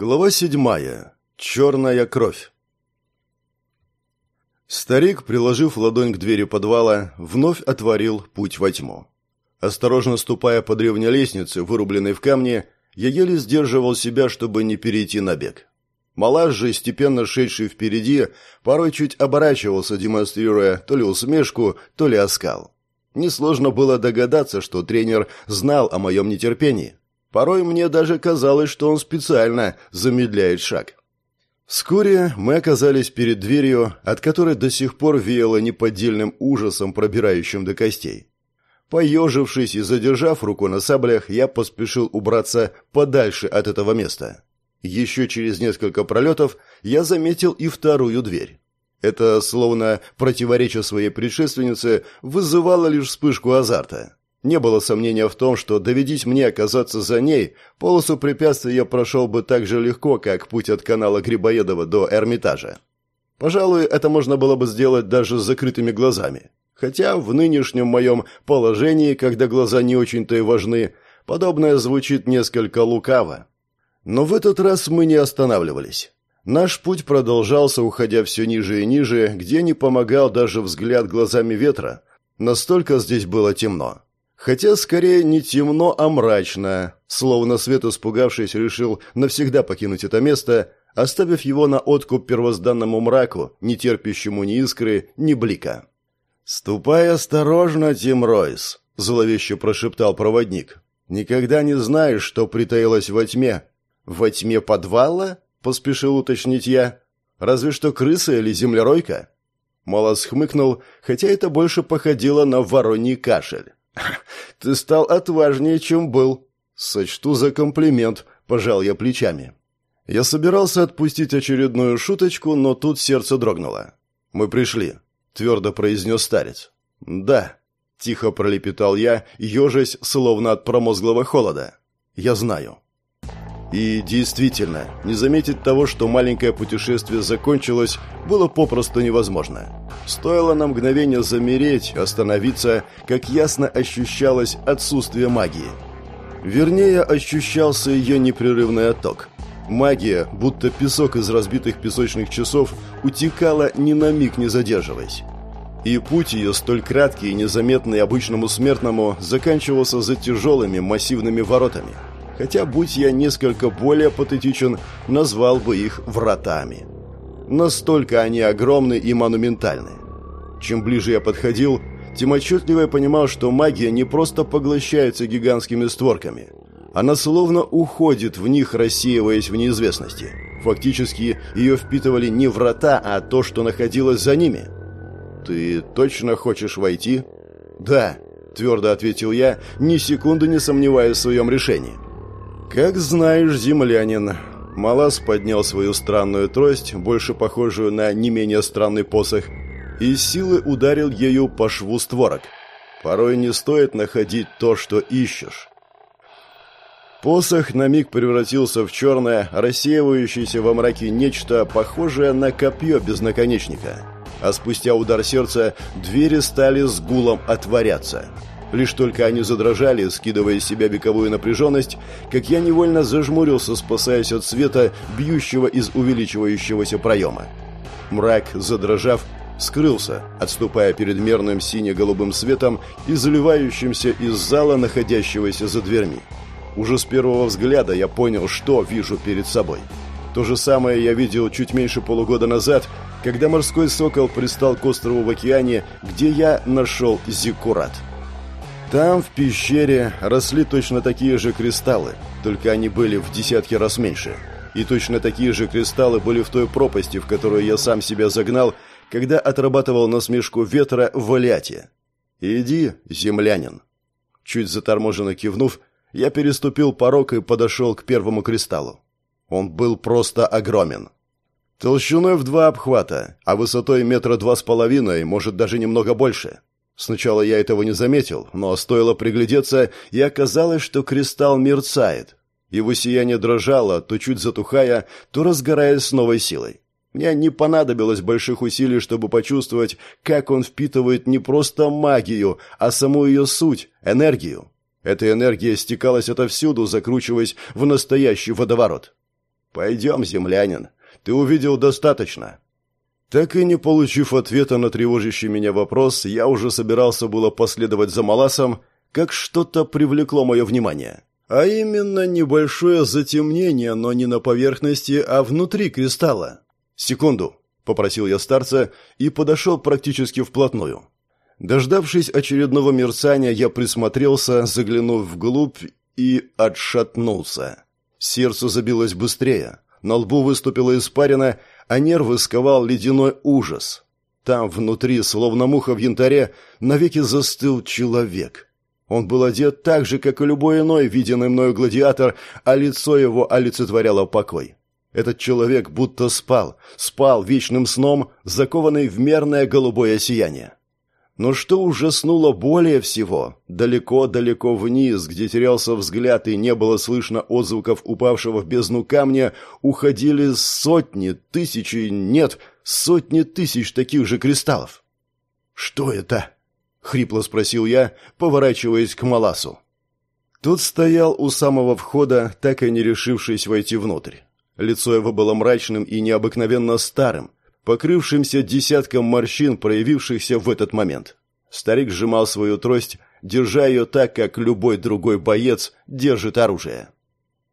Глава седьмая. Черная кровь. Старик, приложив ладонь к двери подвала, вновь отворил путь во тьму. Осторожно ступая по древней лестнице, вырубленной в камне, я еле сдерживал себя, чтобы не перейти на бег. Малаш же, степенно шедший впереди, порой чуть оборачивался, демонстрируя то ли усмешку, то ли оскал. Несложно было догадаться, что тренер знал о моем нетерпении. Порой мне даже казалось, что он специально замедляет шаг. Вскоре мы оказались перед дверью, от которой до сих пор веяло неподдельным ужасом, пробирающим до костей. Поежившись и задержав руку на саблях, я поспешил убраться подальше от этого места. Еще через несколько пролетов я заметил и вторую дверь. Это, словно противоречие своей предшественнице, вызывало лишь вспышку азарта. Не было сомнения в том, что доведись мне оказаться за ней, полосу препятствий я прошел бы так же легко, как путь от канала Грибоедова до Эрмитажа. Пожалуй, это можно было бы сделать даже с закрытыми глазами. Хотя в нынешнем моем положении, когда глаза не очень-то и важны, подобное звучит несколько лукаво. Но в этот раз мы не останавливались. Наш путь продолжался, уходя все ниже и ниже, где не помогал даже взгляд глазами ветра. Настолько здесь было темно. Хотя скорее не темно, а мрачно, словно свет испугавшись решил навсегда покинуть это место, оставив его на откуп первозданному мраку, не терпящему ни искры, ни блика. «Ступай осторожно, Тим Ройс», — зловеще прошептал проводник. «Никогда не знаешь, что притаилось во тьме». «Во тьме подвала?» — поспешил уточнить я. «Разве что крыса или землеройка?» Малос хмыкнул, хотя это больше походило на вороний кашель. «Ты стал отважнее, чем был». «Сочту за комплимент», – пожал я плечами. Я собирался отпустить очередную шуточку, но тут сердце дрогнуло. «Мы пришли», – твердо произнес старец. «Да», – тихо пролепетал я, ежась, словно от промозглого холода. «Я знаю». И действительно, не заметить того, что маленькое путешествие закончилось, было попросту невозможно. Стоило на мгновение замереть, остановиться, как ясно ощущалось отсутствие магии. Вернее, ощущался ее непрерывный отток. Магия, будто песок из разбитых песочных часов, утекала ни на миг не задерживаясь. И путь ее, столь краткий и незаметный обычному смертному, заканчивался за тяжелыми массивными воротами – хотя, будь я несколько более патетичен, назвал бы их вратами. Настолько они огромны и монументальны. Чем ближе я подходил, тем отчетливо я понимал, что магия не просто поглощается гигантскими створками. Она словно уходит в них, рассеиваясь в неизвестности. Фактически, ее впитывали не врата, а то, что находилось за ними. «Ты точно хочешь войти?» «Да», — твердо ответил я, ни секунды не сомневаясь в своем решении. «Как знаешь, землянин». Малас поднял свою странную трость, больше похожую на не менее странный посох, и силы ударил ею по шву створок. Порой не стоит находить то, что ищешь. Посох на миг превратился в черное, рассеивающееся во мраке нечто, похожее на копье без наконечника. А спустя удар сердца двери стали с гулом отворяться – Лишь только они задрожали, скидывая из себя вековую напряженность, как я невольно зажмурился, спасаясь от света, бьющего из увеличивающегося проема. Мрак, задрожав, скрылся, отступая перед мерным сине-голубым светом и заливающимся из зала, находящегося за дверьми. Уже с первого взгляда я понял, что вижу перед собой. То же самое я видел чуть меньше полугода назад, когда морской сокол пристал к острову в океане, где я нашел Зиккурат. Там, в пещере, росли точно такие же кристаллы, только они были в десятки раз меньше. И точно такие же кристаллы были в той пропасти, в которую я сам себя загнал, когда отрабатывал насмешку ветра в Валяте. «Иди, землянин». Чуть заторможенно кивнув, я переступил порог и подошел к первому кристаллу. Он был просто огромен. Толщиной в два обхвата, а высотой метра два с половиной, может, даже немного больше. Сначала я этого не заметил, но стоило приглядеться, и оказалось, что кристалл мерцает. Его сияние дрожало, то чуть затухая, то разгораясь с новой силой. Мне не понадобилось больших усилий, чтобы почувствовать, как он впитывает не просто магию, а саму ее суть, энергию. Эта энергия стекалась отовсюду, закручиваясь в настоящий водоворот. «Пойдем, землянин. Ты увидел достаточно». Так и не получив ответа на тревожащий меня вопрос, я уже собирался было последовать за Маласом, как что-то привлекло мое внимание. А именно небольшое затемнение, но не на поверхности, а внутри кристалла. «Секунду», — попросил я старца и подошел практически вплотную. Дождавшись очередного мерцания, я присмотрелся, заглянув вглубь и отшатнулся. Сердце забилось быстрее, на лбу выступила испарина, а нервы сковал ледяной ужас. Там, внутри, словно муха в янтаре, навеки застыл человек. Он был одет так же, как и любой иной виденный мною гладиатор, а лицо его олицетворяло покой. Этот человек будто спал, спал вечным сном, закованный в мерное голубое сияние. Но что ужаснуло более всего, далеко-далеко вниз, где терялся взгляд и не было слышно отзвуков упавшего в бездну камня, уходили сотни, тысячи, нет, сотни тысяч таких же кристаллов. «Что это?» — хрипло спросил я, поворачиваясь к Маласу. Тот стоял у самого входа, так и не решившись войти внутрь. Лицо его было мрачным и необыкновенно старым, покрывшимся десятком морщин, проявившихся в этот момент. Старик сжимал свою трость, держа ее так, как любой другой боец держит оружие.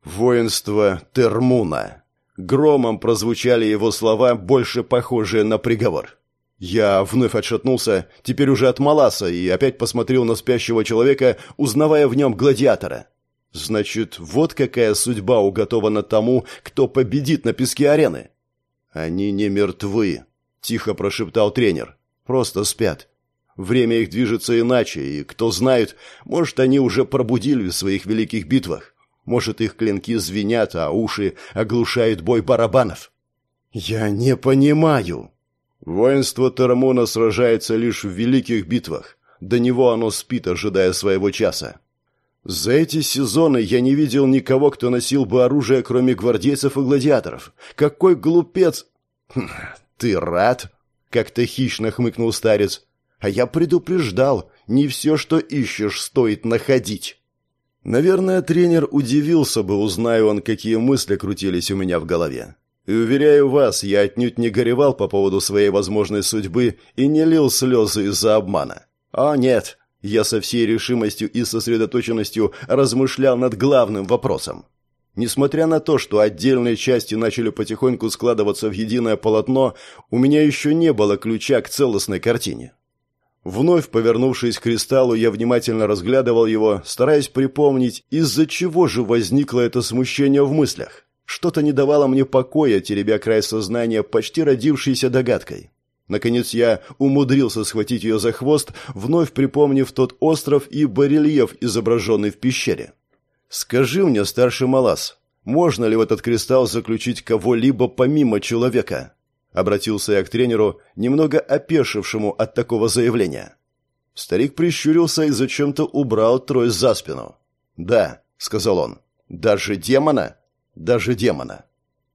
«Воинство Термуна». Громом прозвучали его слова, больше похожие на приговор. Я вновь отшатнулся, теперь уже от Маласа, и опять посмотрел на спящего человека, узнавая в нем гладиатора. Значит, вот какая судьба уготована тому, кто победит на песке арены. «Они не мертвы», — тихо прошептал тренер. «Просто спят. Время их движется иначе, и, кто знает, может, они уже пробудили в своих великих битвах. Может, их клинки звенят, а уши оглушают бой барабанов». «Я не понимаю». Воинство Тарамона сражается лишь в великих битвах. До него оно спит, ожидая своего часа. За эти сезоны я не видел никого, кто носил бы оружие, кроме гвардейцев и гладиаторов. Какой глупец! Хм, ты рад? Как-то хищно хмыкнул старец. А я предупреждал, не все, что ищешь, стоит находить. Наверное, тренер удивился бы, узная он, какие мысли крутились у меня в голове. И уверяю вас, я отнюдь не горевал по поводу своей возможной судьбы и не лил слезы из-за обмана. О нет, я со всей решимостью и сосредоточенностью размышлял над главным вопросом. Несмотря на то, что отдельные части начали потихоньку складываться в единое полотно, у меня еще не было ключа к целостной картине. Вновь повернувшись к кристаллу, я внимательно разглядывал его, стараясь припомнить, из-за чего же возникло это смущение в мыслях. Что-то не давало мне покоя, теребя край сознания почти родившейся догадкой. Наконец я умудрился схватить ее за хвост, вновь припомнив тот остров и барельеф, изображенный в пещере. «Скажи мне, старший Малас, можно ли в этот кристалл заключить кого-либо помимо человека?» Обратился я к тренеру, немного опешившему от такого заявления. Старик прищурился и зачем-то убрал трость за спину. «Да», — сказал он, — «даже демона?» «Даже демона».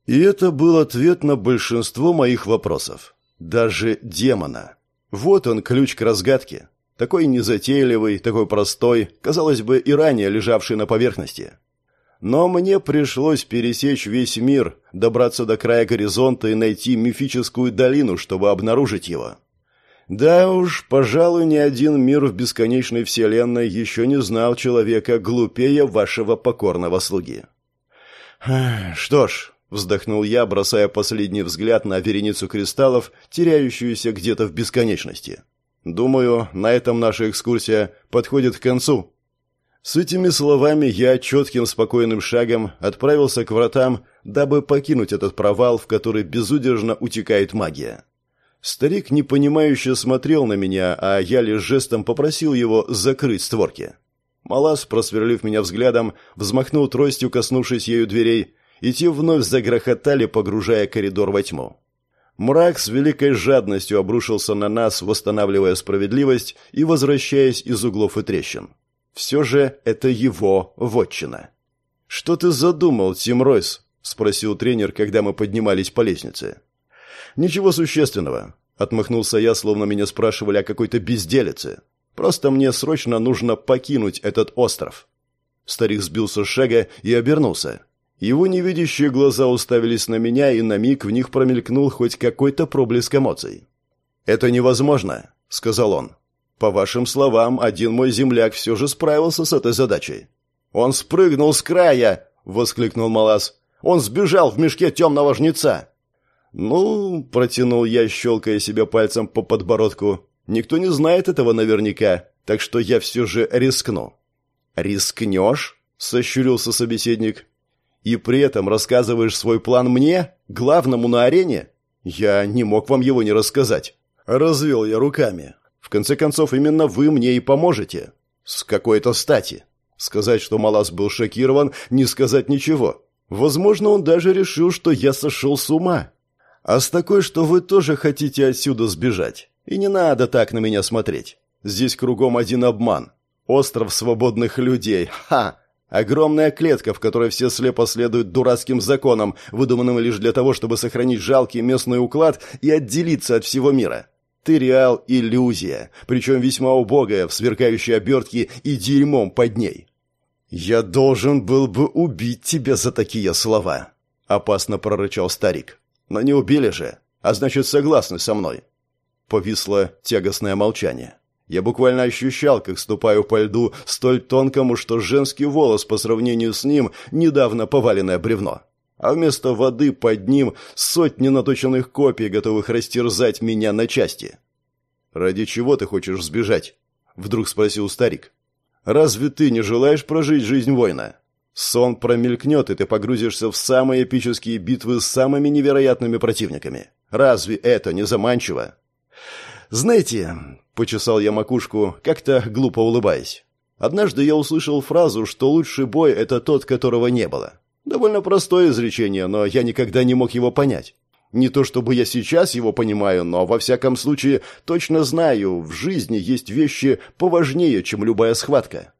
И это был ответ на большинство моих вопросов. Даже демона. Вот он, ключ к разгадке. Такой незатейливый, такой простой, казалось бы, и ранее лежавший на поверхности. Но мне пришлось пересечь весь мир, добраться до края горизонта и найти мифическую долину, чтобы обнаружить его. Да уж, пожалуй, ни один мир в бесконечной вселенной еще не знал человека глупее вашего покорного слуги. Что ж, Вздохнул я, бросая последний взгляд на вереницу кристаллов, теряющуюся где-то в бесконечности. Думаю, на этом наша экскурсия подходит к концу. С этими словами я четким спокойным шагом отправился к вратам, дабы покинуть этот провал, в который безудержно утекает магия. Старик непонимающе смотрел на меня, а я лишь жестом попросил его закрыть створки. Малас, просверлив меня взглядом, взмахнул тростью, коснувшись ею дверей, и те вновь загрохотали, погружая коридор во тьму. Мрак с великой жадностью обрушился на нас, восстанавливая справедливость и возвращаясь из углов и трещин. Все же это его вотчина. «Что ты задумал, Тим Ройс?» – спросил тренер, когда мы поднимались по лестнице. «Ничего существенного», – отмахнулся я, словно меня спрашивали о какой-то безделице. «Просто мне срочно нужно покинуть этот остров». Старик сбился с шага и обернулся. Его невидящие глаза уставились на меня, и на миг в них промелькнул хоть какой-то проблеск эмоций. «Это невозможно», — сказал он. «По вашим словам, один мой земляк все же справился с этой задачей». «Он спрыгнул с края!» — воскликнул Малас. «Он сбежал в мешке темного жнеца!» «Ну», — протянул я, щелкая себя пальцем по подбородку, «никто не знает этого наверняка, так что я все же рискну». «Рискнешь?» — сощурился собеседник. «И при этом рассказываешь свой план мне, главному на арене? Я не мог вам его не рассказать». Развел я руками. «В конце концов, именно вы мне и поможете». «С какой-то стати». Сказать, что Малас был шокирован, не сказать ничего. Возможно, он даже решил, что я сошел с ума. А с такой, что вы тоже хотите отсюда сбежать. И не надо так на меня смотреть. Здесь кругом один обман. Остров свободных людей. Ха! Огромная клетка, в которой все слепо следуют дурацким законам, выдуманным лишь для того, чтобы сохранить жалкий местный уклад и отделиться от всего мира. Ты реал иллюзия, причем весьма убогая, в сверкающей обертке и дерьмом под ней. «Я должен был бы убить тебя за такие слова», — опасно прорычал старик. «Но не убили же, а значит, согласны со мной». Повисло тягостное молчание. Я буквально ощущал, как ступаю по льду столь тонкому, что женский волос по сравнению с ним недавно поваленное бревно. А вместо воды под ним сотни наточенных копий, готовых растерзать меня на части. «Ради чего ты хочешь сбежать?» — вдруг спросил старик. Разве ты не желаешь прожить жизнь воина? Сон промелькнет, и ты погрузишься в самые эпические битвы с самыми невероятными противниками. Разве это не заманчиво? Знаете, почесал я макушку, как-то глупо улыбаясь. Однажды я услышал фразу, что лучший бой это тот, которого не было. Довольно простое изречение, но я никогда не мог его понять. Не то чтобы я сейчас его понимаю, но во всяком случае точно знаю, в жизни есть вещи поважнее, чем любая схватка.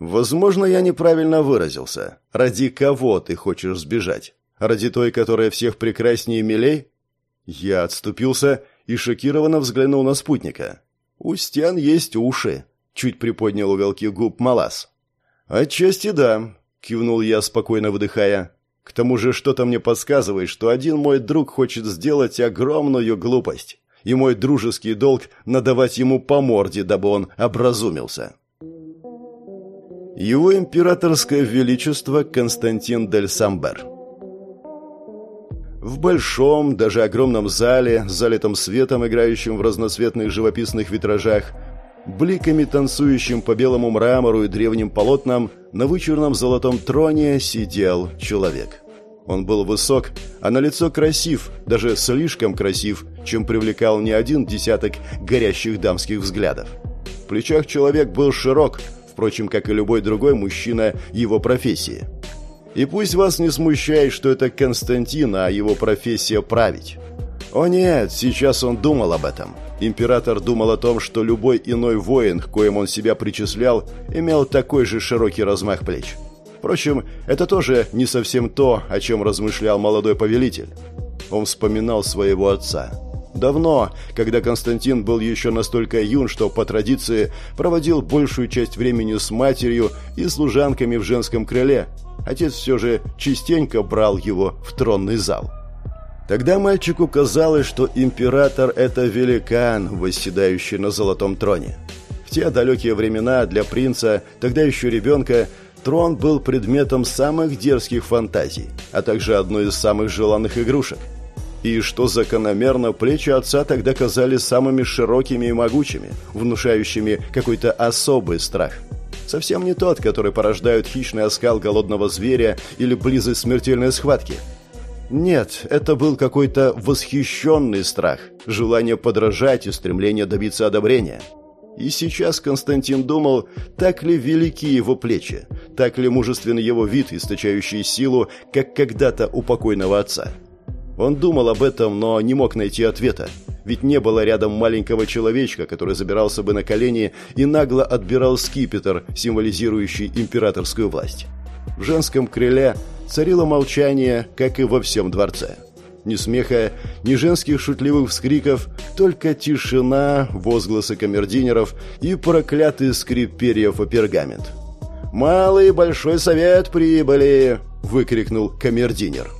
Возможно, я неправильно выразился. Ради кого ты хочешь сбежать? Ради той, которая всех прекраснее и милей? Я отступился и шокированно взглянул на спутника. У стен есть уши, чуть приподнял уголки губ Малас. Отчасти да, кивнул я, спокойно выдыхая. К тому же что-то мне подсказывает, что один мой друг хочет сделать огромную глупость, и мой дружеский долг надавать ему по морде, дабы он образумился. Его императорское величество Константин дель Самбер в большом, даже огромном зале, залитом светом, играющим в разноцветных живописных витражах, бликами танцующим по белому мрамору и древним полотнам, на вычурном золотом троне сидел человек. Он был высок, а на лицо красив, даже слишком красив, чем привлекал не один десяток горящих дамских взглядов. В плечах человек был широк, впрочем, как и любой другой мужчина его профессии. И пусть вас не смущает, что это Константин, а его профессия править. О нет, сейчас он думал об этом. Император думал о том, что любой иной воин, к коим он себя причислял, имел такой же широкий размах плеч. Впрочем, это тоже не совсем то, о чем размышлял молодой повелитель. Он вспоминал своего отца. Давно, когда Константин был еще настолько юн, что по традиции проводил большую часть времени с матерью и служанками в женском крыле, отец все же частенько брал его в тронный зал. Тогда мальчику казалось, что император – это великан, восседающий на золотом троне. В те далекие времена для принца, тогда еще ребенка, трон был предметом самых дерзких фантазий, а также одной из самых желанных игрушек. И что закономерно, плечи отца тогда казались самыми широкими и могучими, внушающими какой-то особый страх. Совсем не тот, который порождает хищный оскал голодного зверя или близость смертельной схватки – нет, это был какой-то восхищенный страх, желание подражать и стремление добиться одобрения. И сейчас Константин думал, так ли велики его плечи, так ли мужественный его вид, источающий силу, как когда-то у покойного отца. Он думал об этом, но не мог найти ответа, ведь не было рядом маленького человечка, который забирался бы на колени и нагло отбирал скипетр, символизирующий императорскую власть. В женском крыле царило молчание, как и во всем дворце. Ни смеха, ни женских шутливых вскриков, только тишина, возгласы камердинеров и проклятый скрип перьев о пергамент. «Малый большой совет прибыли!» — выкрикнул камердинер.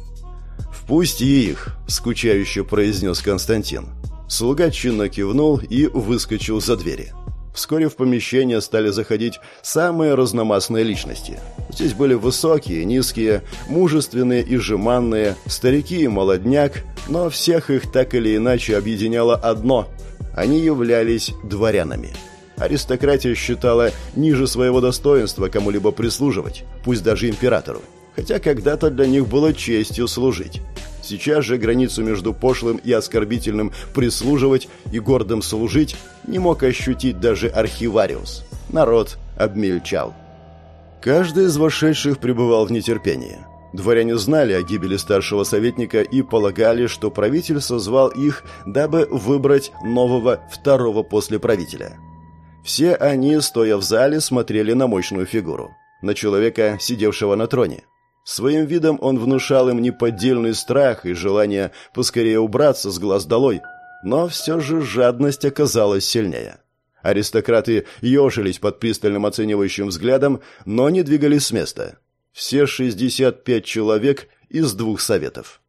«Впусти их!» – скучающе произнес Константин. Слуга чинно кивнул и выскочил за двери. Вскоре в помещение стали заходить самые разномастные личности. Здесь были высокие, низкие, мужественные и жеманные, старики и молодняк, но всех их так или иначе объединяло одно – они являлись дворянами. Аристократия считала ниже своего достоинства кому-либо прислуживать, пусть даже императору, хотя когда-то для них было честью служить. Сейчас же границу между пошлым и оскорбительным прислуживать и гордым служить не мог ощутить даже архивариус. Народ обмельчал. Каждый из вошедших пребывал в нетерпении. Дворяне знали о гибели старшего советника и полагали, что правитель созвал их, дабы выбрать нового второго после правителя. Все они, стоя в зале, смотрели на мощную фигуру. На человека, сидевшего на троне. Своим видом он внушал им неподдельный страх и желание поскорее убраться с глаз долой, но все же жадность оказалась сильнее. Аристократы ежились под пристальным оценивающим взглядом, но не двигались с места. Все 65 человек из двух советов.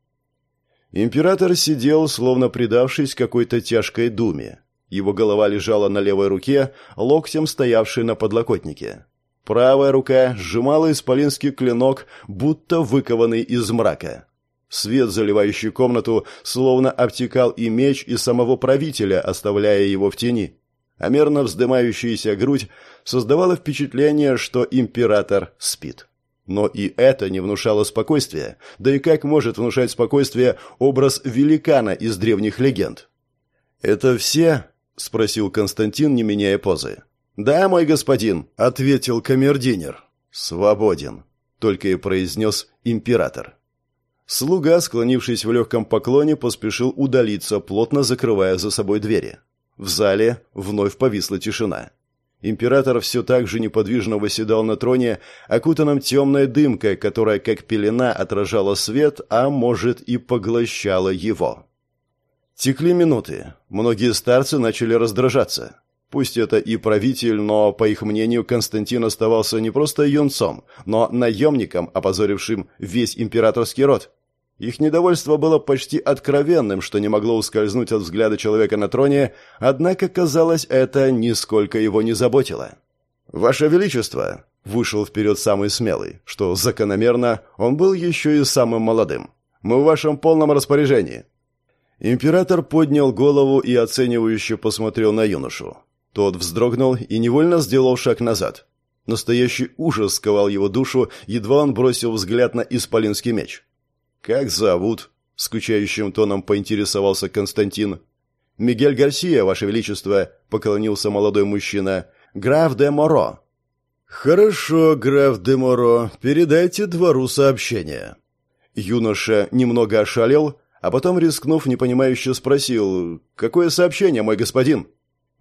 Император сидел, словно предавшись какой-то тяжкой думе. Его голова лежала на левой руке, локтем стоявшей на подлокотнике. Правая рука сжимала исполинский клинок, будто выкованный из мрака. Свет, заливающий комнату, словно обтекал и меч, и самого правителя, оставляя его в тени. А мерно вздымающаяся грудь создавала впечатление, что император спит. Но и это не внушало спокойствия. Да и как может внушать спокойствие образ великана из древних легенд? «Это все?» – спросил Константин, не меняя позы. «Да, мой господин», — ответил камердинер. «Свободен», — только и произнес император. Слуга, склонившись в легком поклоне, поспешил удалиться, плотно закрывая за собой двери. В зале вновь повисла тишина. Император все так же неподвижно восседал на троне, окутанном темной дымкой, которая, как пелена, отражала свет, а может и поглощала его. Текли минуты. Многие старцы начали раздражаться. Пусть это и правитель, но, по их мнению, Константин оставался не просто юнцом, но наемником, опозорившим весь императорский род. Их недовольство было почти откровенным, что не могло ускользнуть от взгляда человека на троне, однако, казалось, это нисколько его не заботило. «Ваше Величество!» – вышел вперед самый смелый, что закономерно он был еще и самым молодым. «Мы в вашем полном распоряжении». Император поднял голову и оценивающе посмотрел на юношу. Тот вздрогнул и невольно сделал шаг назад. Настоящий ужас сковал его душу, едва он бросил взгляд на исполинский меч. «Как зовут?» — скучающим тоном поинтересовался Константин. «Мигель Гарсия, Ваше Величество», — поклонился молодой мужчина. «Граф де Моро». «Хорошо, граф де Моро, передайте двору сообщение». Юноша немного ошалел, а потом, рискнув, непонимающе спросил, «Какое сообщение, мой господин?»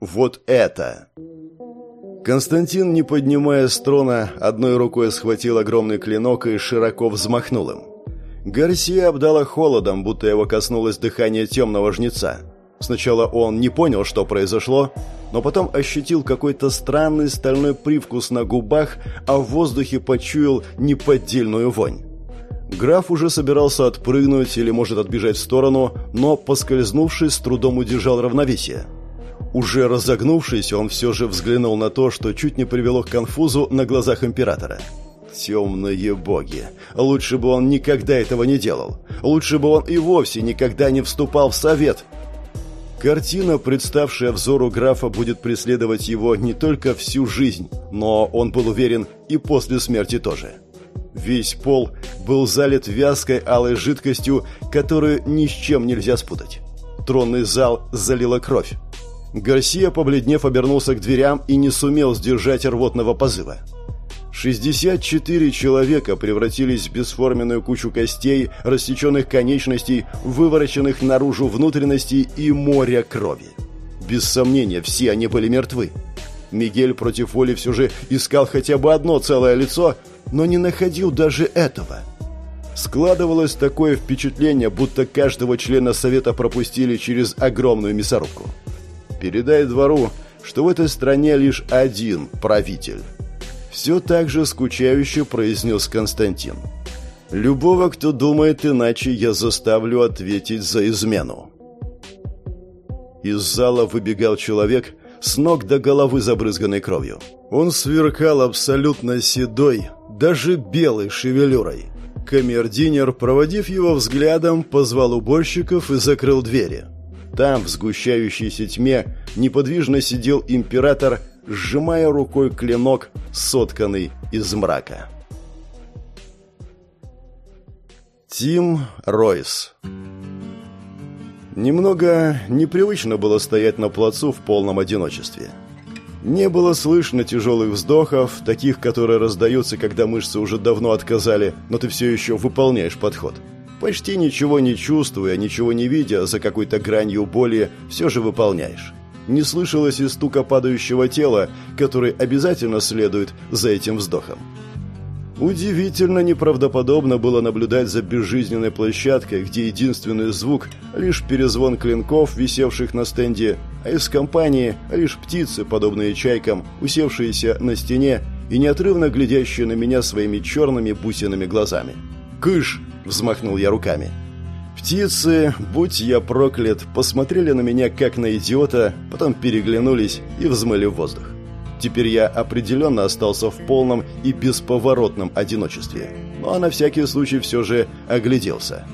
Вот это. Константин, не поднимая с одной рукой схватил огромный клинок и широко взмахнул им. Гарсия обдала холодом, будто его коснулось дыхание темного жнеца. Сначала он не понял, что произошло, но потом ощутил какой-то странный стальной привкус на губах, а в воздухе почуял неподдельную вонь. Граф уже собирался отпрыгнуть или, может, отбежать в сторону, но, поскользнувшись, с трудом удержал равновесие – уже разогнувшись, он все же взглянул на то, что чуть не привело к конфузу на глазах императора. Темные боги. Лучше бы он никогда этого не делал. Лучше бы он и вовсе никогда не вступал в совет. Картина, представшая взору графа, будет преследовать его не только всю жизнь, но он был уверен и после смерти тоже. Весь пол был залит вязкой алой жидкостью, которую ни с чем нельзя спутать. Тронный зал залила кровь. Гарсия, побледнев, обернулся к дверям и не сумел сдержать рвотного позыва. 64 человека превратились в бесформенную кучу костей, рассеченных конечностей, вывороченных наружу внутренностей и моря крови. Без сомнения, все они были мертвы. Мигель против воли все же искал хотя бы одно целое лицо, но не находил даже этого. Складывалось такое впечатление, будто каждого члена совета пропустили через огромную мясорубку. Передай двору, что в этой стране лишь один правитель. Все так же скучающе произнес Константин. Любого, кто думает иначе, я заставлю ответить за измену. Из зала выбегал человек с ног до головы забрызганной кровью. Он сверкал абсолютно седой, даже белой шевелюрой. Камердинер, проводив его взглядом, позвал уборщиков и закрыл двери. Там, в сгущающейся тьме, неподвижно сидел император, сжимая рукой клинок, сотканный из мрака. Тим Ройс Немного непривычно было стоять на плацу в полном одиночестве. Не было слышно тяжелых вздохов, таких, которые раздаются, когда мышцы уже давно отказали, но ты все еще выполняешь подход. Почти ничего не чувствуя, ничего не видя, за какой-то гранью боли, все же выполняешь. Не слышалось и стука падающего тела, который обязательно следует за этим вздохом. Удивительно неправдоподобно было наблюдать за безжизненной площадкой, где единственный звук – лишь перезвон клинков, висевших на стенде, а из компании – лишь птицы, подобные чайкам, усевшиеся на стене и неотрывно глядящие на меня своими черными бусинами глазами. «Кыш!» – взмахнул я руками. Птицы, будь я проклят, посмотрели на меня как на идиота, потом переглянулись и взмыли в воздух. Теперь я определенно остался в полном и бесповоротном одиночестве. Но на всякий случай все же огляделся.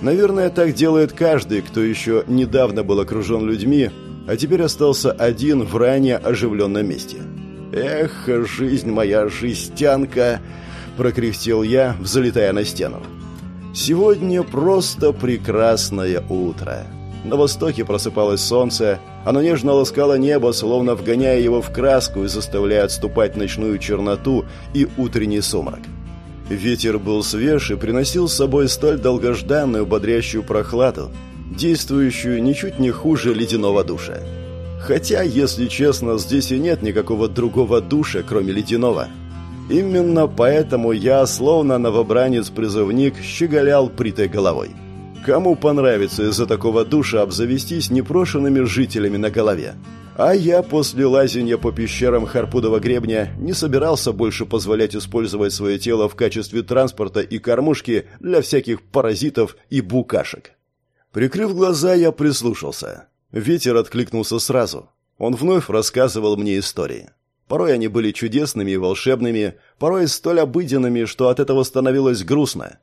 Наверное, так делает каждый, кто еще недавно был окружен людьми, а теперь остался один в ранее оживленном месте. «Эх, жизнь моя, жестянка!» – прокряхтел я, взлетая на стену. «Сегодня просто прекрасное утро». На востоке просыпалось солнце, оно нежно ласкало небо, словно вгоняя его в краску и заставляя отступать ночную черноту и утренний сумрак. Ветер был свеж и приносил с собой столь долгожданную бодрящую прохладу, действующую ничуть не хуже ледяного душа. Хотя, если честно, здесь и нет никакого другого душа, кроме ледяного. Именно поэтому я, словно новобранец-призывник, щеголял притой головой. Кому понравится из-за такого душа обзавестись непрошенными жителями на голове? А я после лазения по пещерам Харпудова гребня не собирался больше позволять использовать свое тело в качестве транспорта и кормушки для всяких паразитов и букашек. Прикрыв глаза, я прислушался. Ветер откликнулся сразу. Он вновь рассказывал мне истории. Порой они были чудесными и волшебными, порой столь обыденными, что от этого становилось грустно.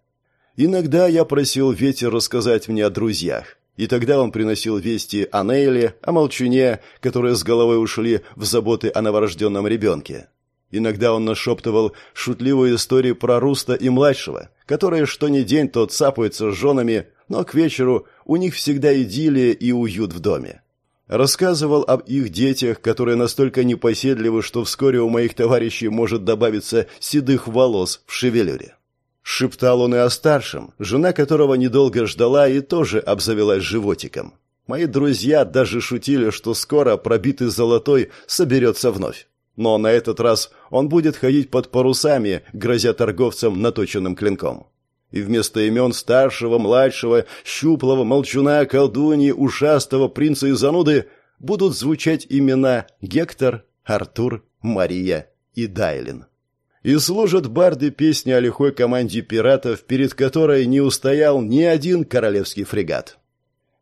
Иногда я просил ветер рассказать мне о друзьях, и тогда он приносил вести о Нейле, о Молчуне, которые с головой ушли в заботы о новорожденном ребенке. Иногда он нашептывал шутливые истории про Руста и младшего, которые что ни день то цапаются с женами, но к вечеру у них всегда идиллия и уют в доме. Рассказывал об их детях, которые настолько непоседливы, что вскоре у моих товарищей может добавиться седых волос в шевелюре. Шептал он и о старшем, жена которого недолго ждала и тоже обзавелась животиком. Мои друзья даже шутили, что скоро пробитый золотой соберется вновь. Но на этот раз он будет ходить под парусами, грозя торговцам наточенным клинком. И вместо имен старшего, младшего, щуплого, молчуна, колдуньи, ушастого, принца и зануды будут звучать имена Гектор, Артур, Мария и Дайлин и служат барды песни о лихой команде пиратов, перед которой не устоял ни один королевский фрегат.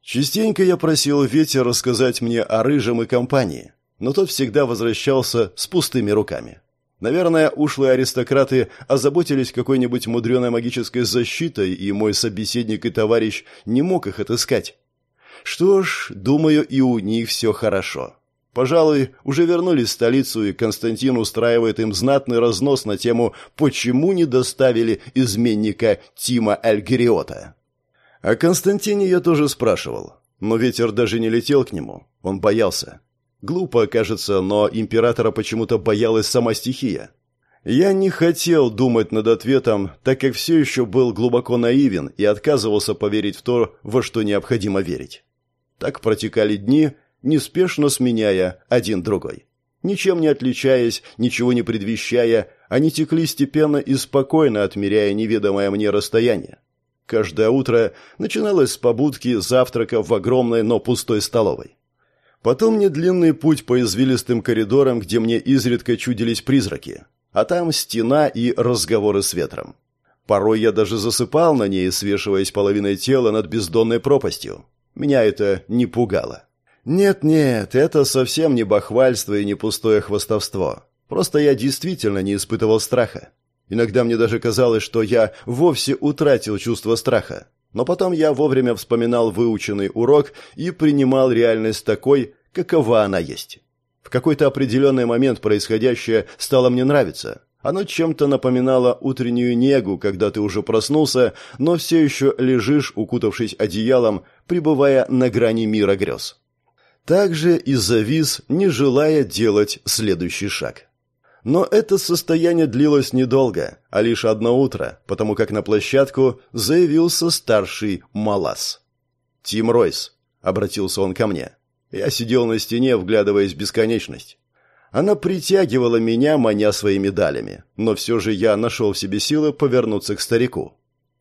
Частенько я просил ветер рассказать мне о Рыжем и компании, но тот всегда возвращался с пустыми руками. Наверное, ушлые аристократы озаботились какой-нибудь мудреной магической защитой, и мой собеседник и товарищ не мог их отыскать. Что ж, думаю, и у них все хорошо. Пожалуй, уже вернулись в столицу, и Константин устраивает им знатный разнос на тему «Почему не доставили изменника Тима Альгериота?». О Константине я тоже спрашивал, но ветер даже не летел к нему, он боялся. Глупо, кажется, но императора почему-то боялась сама стихия. Я не хотел думать над ответом, так как все еще был глубоко наивен и отказывался поверить в то, во что необходимо верить. Так протекали дни, неспешно сменяя один другой. Ничем не отличаясь, ничего не предвещая, они текли степенно и спокойно, отмеряя неведомое мне расстояние. Каждое утро начиналось с побудки завтрака в огромной, но пустой столовой. Потом недлинный путь по извилистым коридорам, где мне изредка чудились призраки, а там стена и разговоры с ветром. Порой я даже засыпал на ней, свешиваясь половиной тела над бездонной пропастью. Меня это не пугало. Нет-нет, это совсем не бахвальство и не пустое хвостовство. Просто я действительно не испытывал страха. Иногда мне даже казалось, что я вовсе утратил чувство страха. Но потом я вовремя вспоминал выученный урок и принимал реальность такой, какова она есть. В какой-то определенный момент происходящее стало мне нравиться. Оно чем-то напоминало утреннюю негу, когда ты уже проснулся, но все еще лежишь, укутавшись одеялом, пребывая на грани мира грез. Также и завис, не желая делать следующий шаг. Но это состояние длилось недолго, а лишь одно утро, потому как на площадку заявился старший Малас. «Тим Ройс», — обратился он ко мне. Я сидел на стене, вглядываясь в бесконечность. Она притягивала меня, маня своими медалями, но все же я нашел в себе силы повернуться к старику.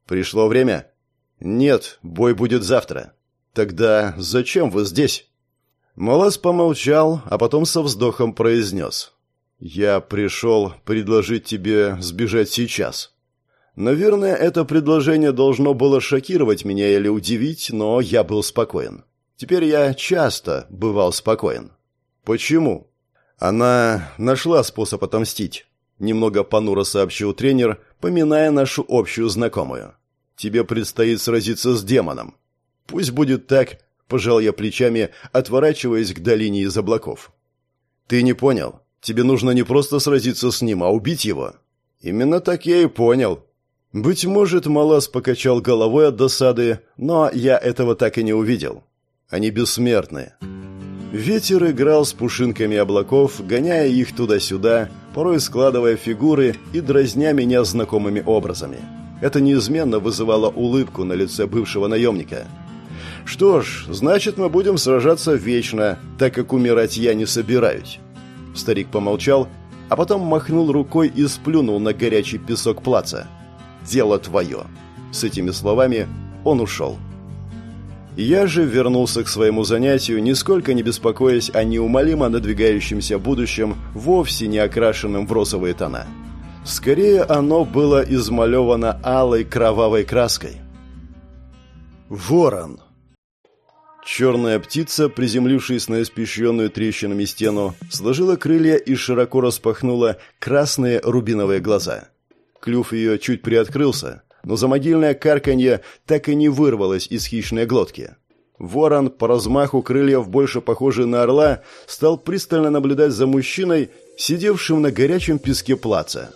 «Пришло время?» «Нет, бой будет завтра». «Тогда зачем вы здесь?» Малас помолчал, а потом со вздохом произнес. «Я пришел предложить тебе сбежать сейчас». Наверное, это предложение должно было шокировать меня или удивить, но я был спокоен. Теперь я часто бывал спокоен. Почему? Она нашла способ отомстить. Немного понуро сообщил тренер, поминая нашу общую знакомую. Тебе предстоит сразиться с демоном. Пусть будет так, пожал я плечами, отворачиваясь к долине из облаков. Ты не понял. Тебе нужно не просто сразиться с ним, а убить его. Именно так я и понял. Быть может, Малас покачал головой от досады, но я этого так и не увидел. Они бессмертны. Ветер играл с пушинками облаков, гоняя их туда-сюда, порой складывая фигуры и дразня меня знакомыми образами. Это неизменно вызывало улыбку на лице бывшего наемника. «Что ж, значит, мы будем сражаться вечно, так как умирать я не собираюсь». Старик помолчал, а потом махнул рукой и сплюнул на горячий песок плаца. «Дело твое». С этими словами он ушел. Я же вернулся к своему занятию, нисколько не беспокоясь о неумолимо надвигающемся будущем, вовсе не окрашенном в розовые тона. Скорее, оно было измалевано алой кровавой краской. Ворон. Черная птица, приземлившись на испещренную трещинами стену, сложила крылья и широко распахнула красные рубиновые глаза. Клюв ее чуть приоткрылся, но замогильное карканье так и не вырвалось из хищной глотки. Ворон, по размаху крыльев больше похожий на орла, стал пристально наблюдать за мужчиной, сидевшим на горячем песке плаца.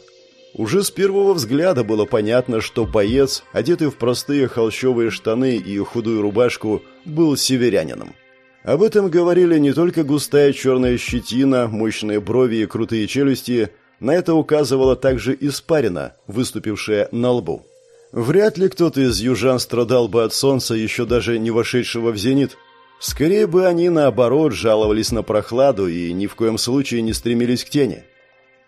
Уже с первого взгляда было понятно, что боец, одетый в простые холщовые штаны и худую рубашку, был северянином. Об этом говорили не только густая черная щетина, мощные брови и крутые челюсти, на это указывала также испарина, выступившая на лбу. Вряд ли кто-то из южан страдал бы от солнца, еще даже не вошедшего в зенит. Скорее бы они, наоборот, жаловались на прохладу и ни в коем случае не стремились к тени.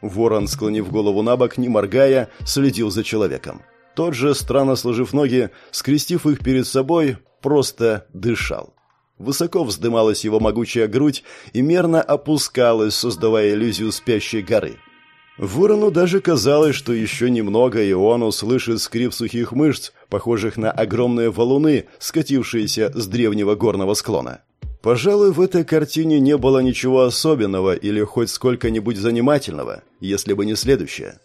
Ворон, склонив голову на бок, не моргая, следил за человеком. Тот же, странно сложив ноги, скрестив их перед собой, просто дышал. Высоко вздымалась его могучая грудь и мерно опускалась, создавая иллюзию спящей горы. Ворону даже казалось, что еще немного, и он услышит скрип сухих мышц, похожих на огромные валуны, скатившиеся с древнего горного склона. Пожалуй, в этой картине не было ничего особенного или хоть сколько-нибудь занимательного, если бы не следующее.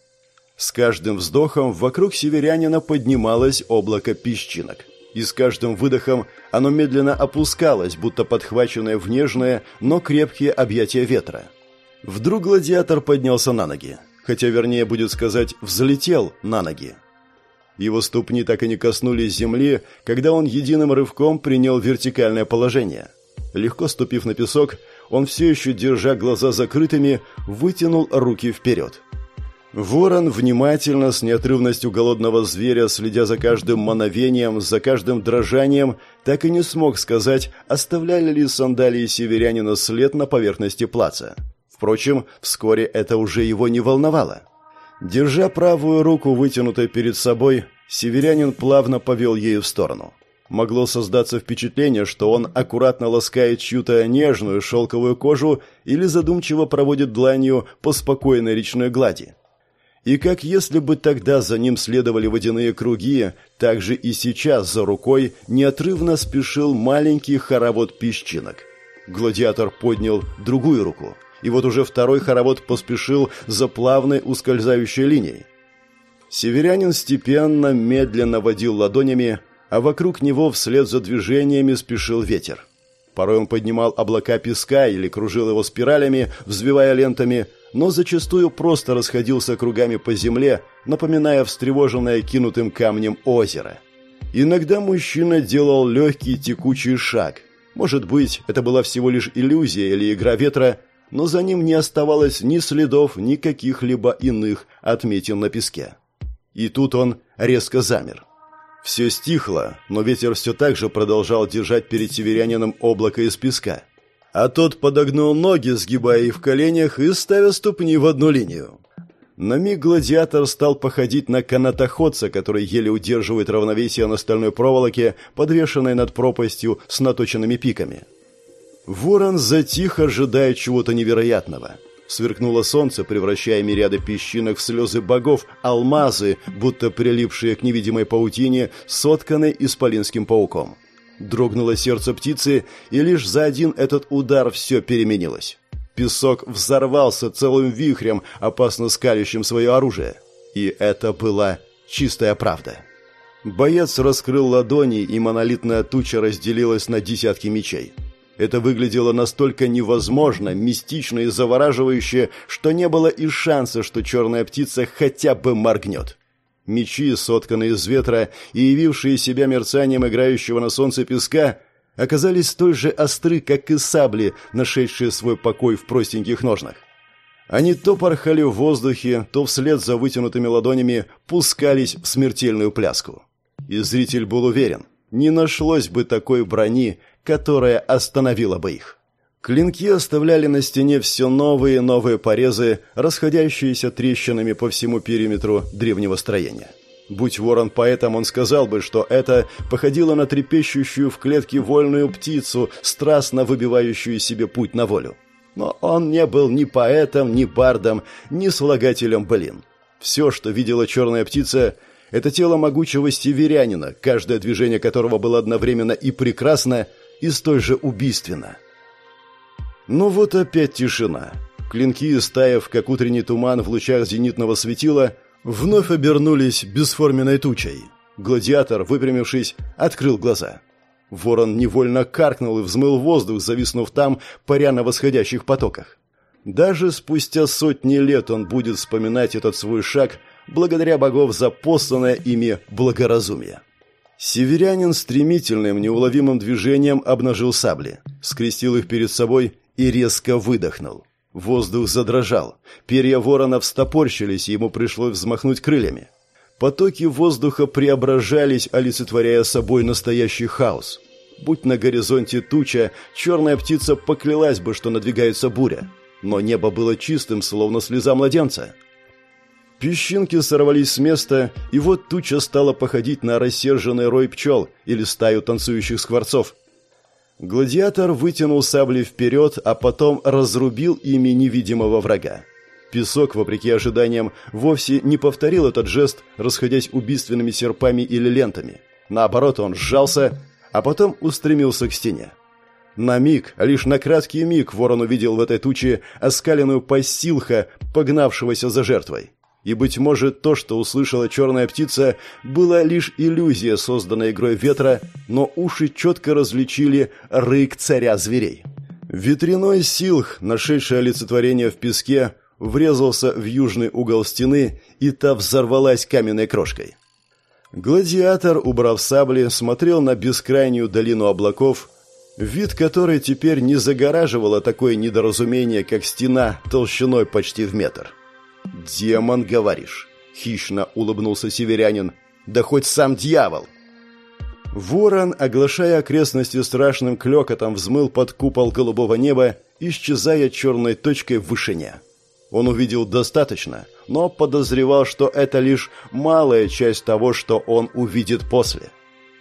С каждым вздохом вокруг северянина поднималось облако песчинок. И с каждым выдохом оно медленно опускалось, будто подхваченное в нежные, но крепкие объятия ветра. Вдруг гладиатор поднялся на ноги. Хотя, вернее, будет сказать, взлетел на ноги. Его ступни так и не коснулись земли, когда он единым рывком принял вертикальное положение. Легко ступив на песок, он все еще, держа глаза закрытыми, вытянул руки вперед. Ворон внимательно, с неотрывностью голодного зверя, следя за каждым мановением, за каждым дрожанием, так и не смог сказать, оставляли ли сандалии северянина след на поверхности плаца. Впрочем, вскоре это уже его не волновало. Держа правую руку вытянутой перед собой, северянин плавно повел ею в сторону. Могло создаться впечатление, что он аккуратно ласкает чью-то нежную шелковую кожу или задумчиво проводит дланью по спокойной речной глади. И как если бы тогда за ним следовали водяные круги, так же и сейчас за рукой неотрывно спешил маленький хоровод песчинок. Гладиатор поднял другую руку, и вот уже второй хоровод поспешил за плавной ускользающей линией. Северянин степенно, медленно водил ладонями, а вокруг него вслед за движениями спешил ветер. Порой он поднимал облака песка или кружил его спиралями, взвивая лентами, но зачастую просто расходился кругами по земле, напоминая встревоженное кинутым камнем озеро. Иногда мужчина делал легкий текучий шаг. Может быть, это была всего лишь иллюзия или игра ветра, но за ним не оставалось ни следов, ни каких-либо иных отметин на песке. И тут он резко замер. Все стихло, но ветер все так же продолжал держать перед северянином облако из песка. А тот подогнул ноги, сгибая их в коленях и ставя ступни в одну линию. На миг гладиатор стал походить на канатоходца, который еле удерживает равновесие на стальной проволоке, подвешенной над пропастью с наточенными пиками. Ворон затих, ожидая чего-то невероятного. Сверкнуло солнце, превращая мириады песчинок в слезы богов, алмазы, будто прилипшие к невидимой паутине, сотканной исполинским пауком. Дрогнуло сердце птицы, и лишь за один этот удар все переменилось. Песок взорвался целым вихрем, опасно скалящим свое оружие. И это была чистая правда. Боец раскрыл ладони, и монолитная туча разделилась на десятки мечей. Это выглядело настолько невозможно, мистично и завораживающе, что не было и шанса, что черная птица хотя бы моргнет. Мечи, сотканные из ветра и явившие себя мерцанием играющего на солнце песка, оказались столь же остры, как и сабли, нашедшие свой покой в простеньких ножнах. Они то порхали в воздухе, то вслед за вытянутыми ладонями пускались в смертельную пляску. И зритель был уверен, не нашлось бы такой брони, которая остановила бы их. Клинки оставляли на стене все новые и новые порезы, расходящиеся трещинами по всему периметру древнего строения. Будь ворон поэтом, он сказал бы, что это походило на трепещущую в клетке вольную птицу, страстно выбивающую себе путь на волю. Но он не был ни поэтом, ни бардом, ни слагателем блин. Все, что видела черная птица, это тело могучего северянина, каждое движение которого было одновременно и прекрасно, и столь же убийственно. Ну вот опять тишина. Клинки, стаив, как утренний туман в лучах зенитного светила, вновь обернулись бесформенной тучей. Гладиатор, выпрямившись, открыл глаза. Ворон невольно каркнул и взмыл воздух, зависнув там, паря на восходящих потоках. Даже спустя сотни лет он будет вспоминать этот свой шаг, благодаря богов за посланное ими благоразумие. Северянин стремительным, неуловимым движением обнажил сабли, скрестил их перед собой и резко выдохнул. Воздух задрожал, перья ворона встопорщились, и ему пришлось взмахнуть крыльями. Потоки воздуха преображались, олицетворяя собой настоящий хаос. Будь на горизонте туча, черная птица поклялась бы, что надвигается буря. Но небо было чистым, словно слеза младенца. Песчинки сорвались с места, и вот туча стала походить на рассерженный рой пчел или стаю танцующих скворцов. Гладиатор вытянул сабли вперед, а потом разрубил ими невидимого врага. Песок, вопреки ожиданиям, вовсе не повторил этот жест, расходясь убийственными серпами или лентами. Наоборот, он сжался, а потом устремился к стене. На миг, лишь на краткий миг, ворон увидел в этой туче оскаленную пасть погнавшегося за жертвой. И, быть может, то, что услышала черная птица, была лишь иллюзия, созданная игрой ветра, но уши четко различили рык царя зверей. Ветряной силх, нашедший олицетворение в песке, врезался в южный угол стены, и та взорвалась каменной крошкой. Гладиатор, убрав сабли, смотрел на бескрайнюю долину облаков, вид которой теперь не загораживало такое недоразумение, как стена толщиной почти в метр. «Демон, говоришь?» — хищно улыбнулся северянин. «Да хоть сам дьявол!» Ворон, оглашая окрестности страшным клёкотом, взмыл под купол голубого неба, исчезая черной точкой в вышине. Он увидел достаточно, но подозревал, что это лишь малая часть того, что он увидит после.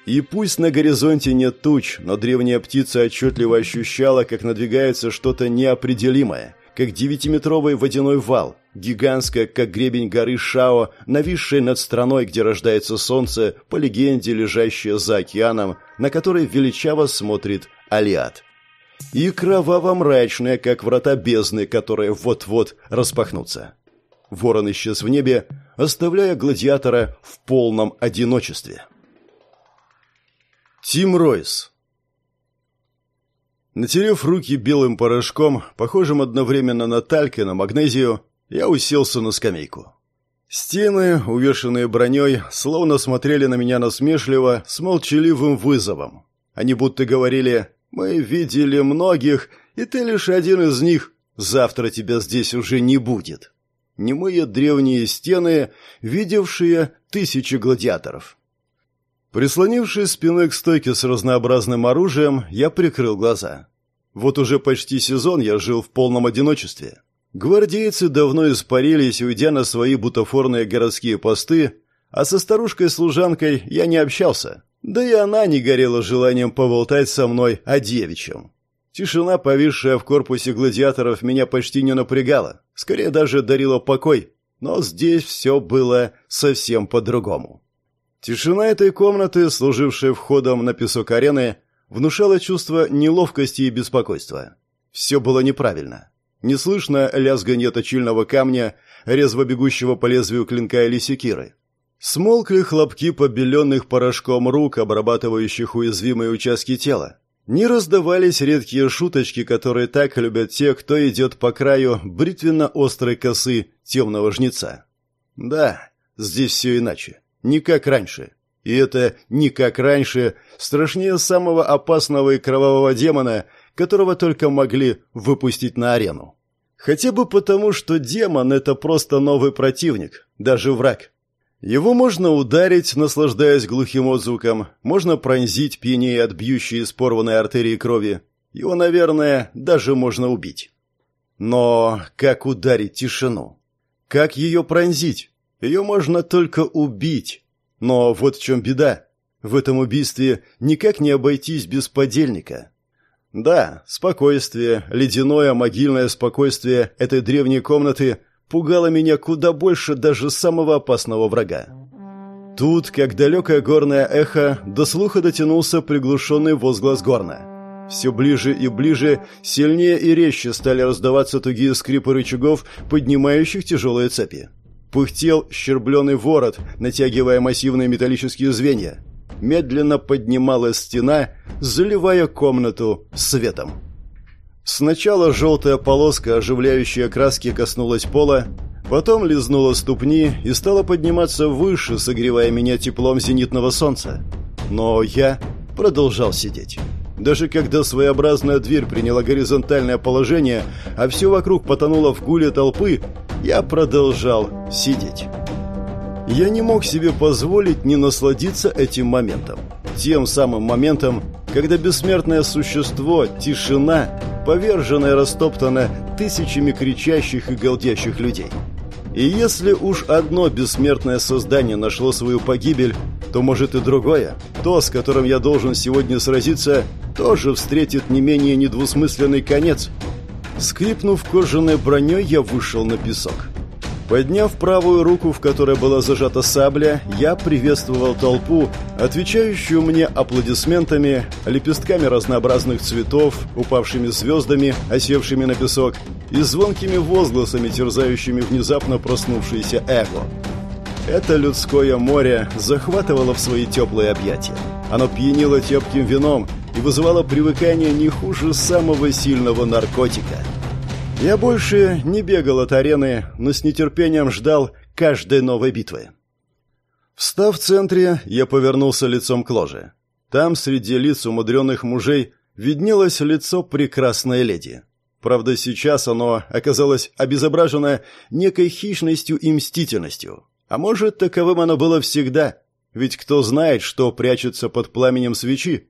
И пусть на горизонте нет туч, но древняя птица отчетливо ощущала, как надвигается что-то неопределимое, как девятиметровый водяной вал, гигантская, как гребень горы Шао, нависшая над страной, где рождается солнце, по легенде, лежащая за океаном, на который величаво смотрит Алиат. И кроваво-мрачная, как врата бездны, которые вот-вот распахнутся. Ворон исчез в небе, оставляя гладиатора в полном одиночестве. Тим Ройс Натерев руки белым порошком, похожим одновременно на тальк и на магнезию, я уселся на скамейку. Стены, увешанные броней, словно смотрели на меня насмешливо, с молчаливым вызовом. Они будто говорили «Мы видели многих, и ты лишь один из них. Завтра тебя здесь уже не будет». Немые древние стены, видевшие тысячи гладиаторов. Прислонившись спиной к стойке с разнообразным оружием, я прикрыл глаза. Вот уже почти сезон я жил в полном одиночестве. Гвардейцы давно испарились, уйдя на свои бутафорные городские посты, а со старушкой-служанкой я не общался. Да и она не горела желанием поболтать со мной о девичьем. Тишина, повисшая в корпусе гладиаторов, меня почти не напрягала, скорее даже дарила покой. Но здесь все было совсем по-другому. Тишина этой комнаты, служившей входом на песок арены, внушала чувство неловкости и беспокойства. Все было неправильно. Не слышно лязганье точильного камня, резво бегущего по лезвию клинка или секиры. Смолкли хлопки побеленных порошком рук, обрабатывающих уязвимые участки тела. Не раздавались редкие шуточки, которые так любят те, кто идет по краю бритвенно-острой косы темного жнеца. Да, здесь все иначе. Не как раньше. И это «не как раньше» страшнее самого опасного и кровавого демона, которого только могли выпустить на арену. Хотя бы потому, что демон – это просто новый противник, даже враг. Его можно ударить, наслаждаясь глухим отзвуком, можно пронзить, пьянее от бьющей из порванной артерии крови. Его, наверное, даже можно убить. Но как ударить тишину? Как ее пронзить? Ее можно только убить. Но вот в чем беда. В этом убийстве никак не обойтись без подельника. Да, спокойствие, ледяное могильное спокойствие этой древней комнаты пугало меня куда больше даже самого опасного врага. Тут, как далекое горное эхо, до слуха дотянулся приглушенный возглас горна. Все ближе и ближе, сильнее и резче стали раздаваться тугие скрипы рычагов, поднимающих тяжелые цепи. Пыхтел щербленый ворот, натягивая массивные металлические звенья медленно поднималась стена, заливая комнату светом. Сначала желтая полоска, оживляющая краски, коснулась пола, потом лизнула ступни и стала подниматься выше, согревая меня теплом зенитного солнца. Но я продолжал сидеть. Даже когда своеобразная дверь приняла горизонтальное положение, а все вокруг потонуло в гуле толпы, я продолжал сидеть. Я не мог себе позволить не насладиться этим моментом. Тем самым моментом, когда бессмертное существо, тишина, повержена и растоптана тысячами кричащих и галдящих людей. И если уж одно бессмертное создание нашло свою погибель, то, может, и другое, то, с которым я должен сегодня сразиться, тоже встретит не менее недвусмысленный конец. Скрипнув кожаной броней, я вышел на песок. Подняв правую руку, в которой была зажата сабля, я приветствовал толпу, отвечающую мне аплодисментами, лепестками разнообразных цветов, упавшими звездами, осевшими на песок, и звонкими возгласами, терзающими внезапно проснувшееся эго. Это людское море захватывало в свои теплые объятия. Оно пьянило тепким вином и вызывало привыкание не хуже самого сильного наркотика – я больше не бегал от арены, но с нетерпением ждал каждой новой битвы. Встав в центре, я повернулся лицом к ложе. Там, среди лиц умудренных мужей, виднелось лицо прекрасной леди. Правда, сейчас оно оказалось обезображено некой хищностью и мстительностью. А может, таковым оно было всегда, ведь кто знает, что прячется под пламенем свечи.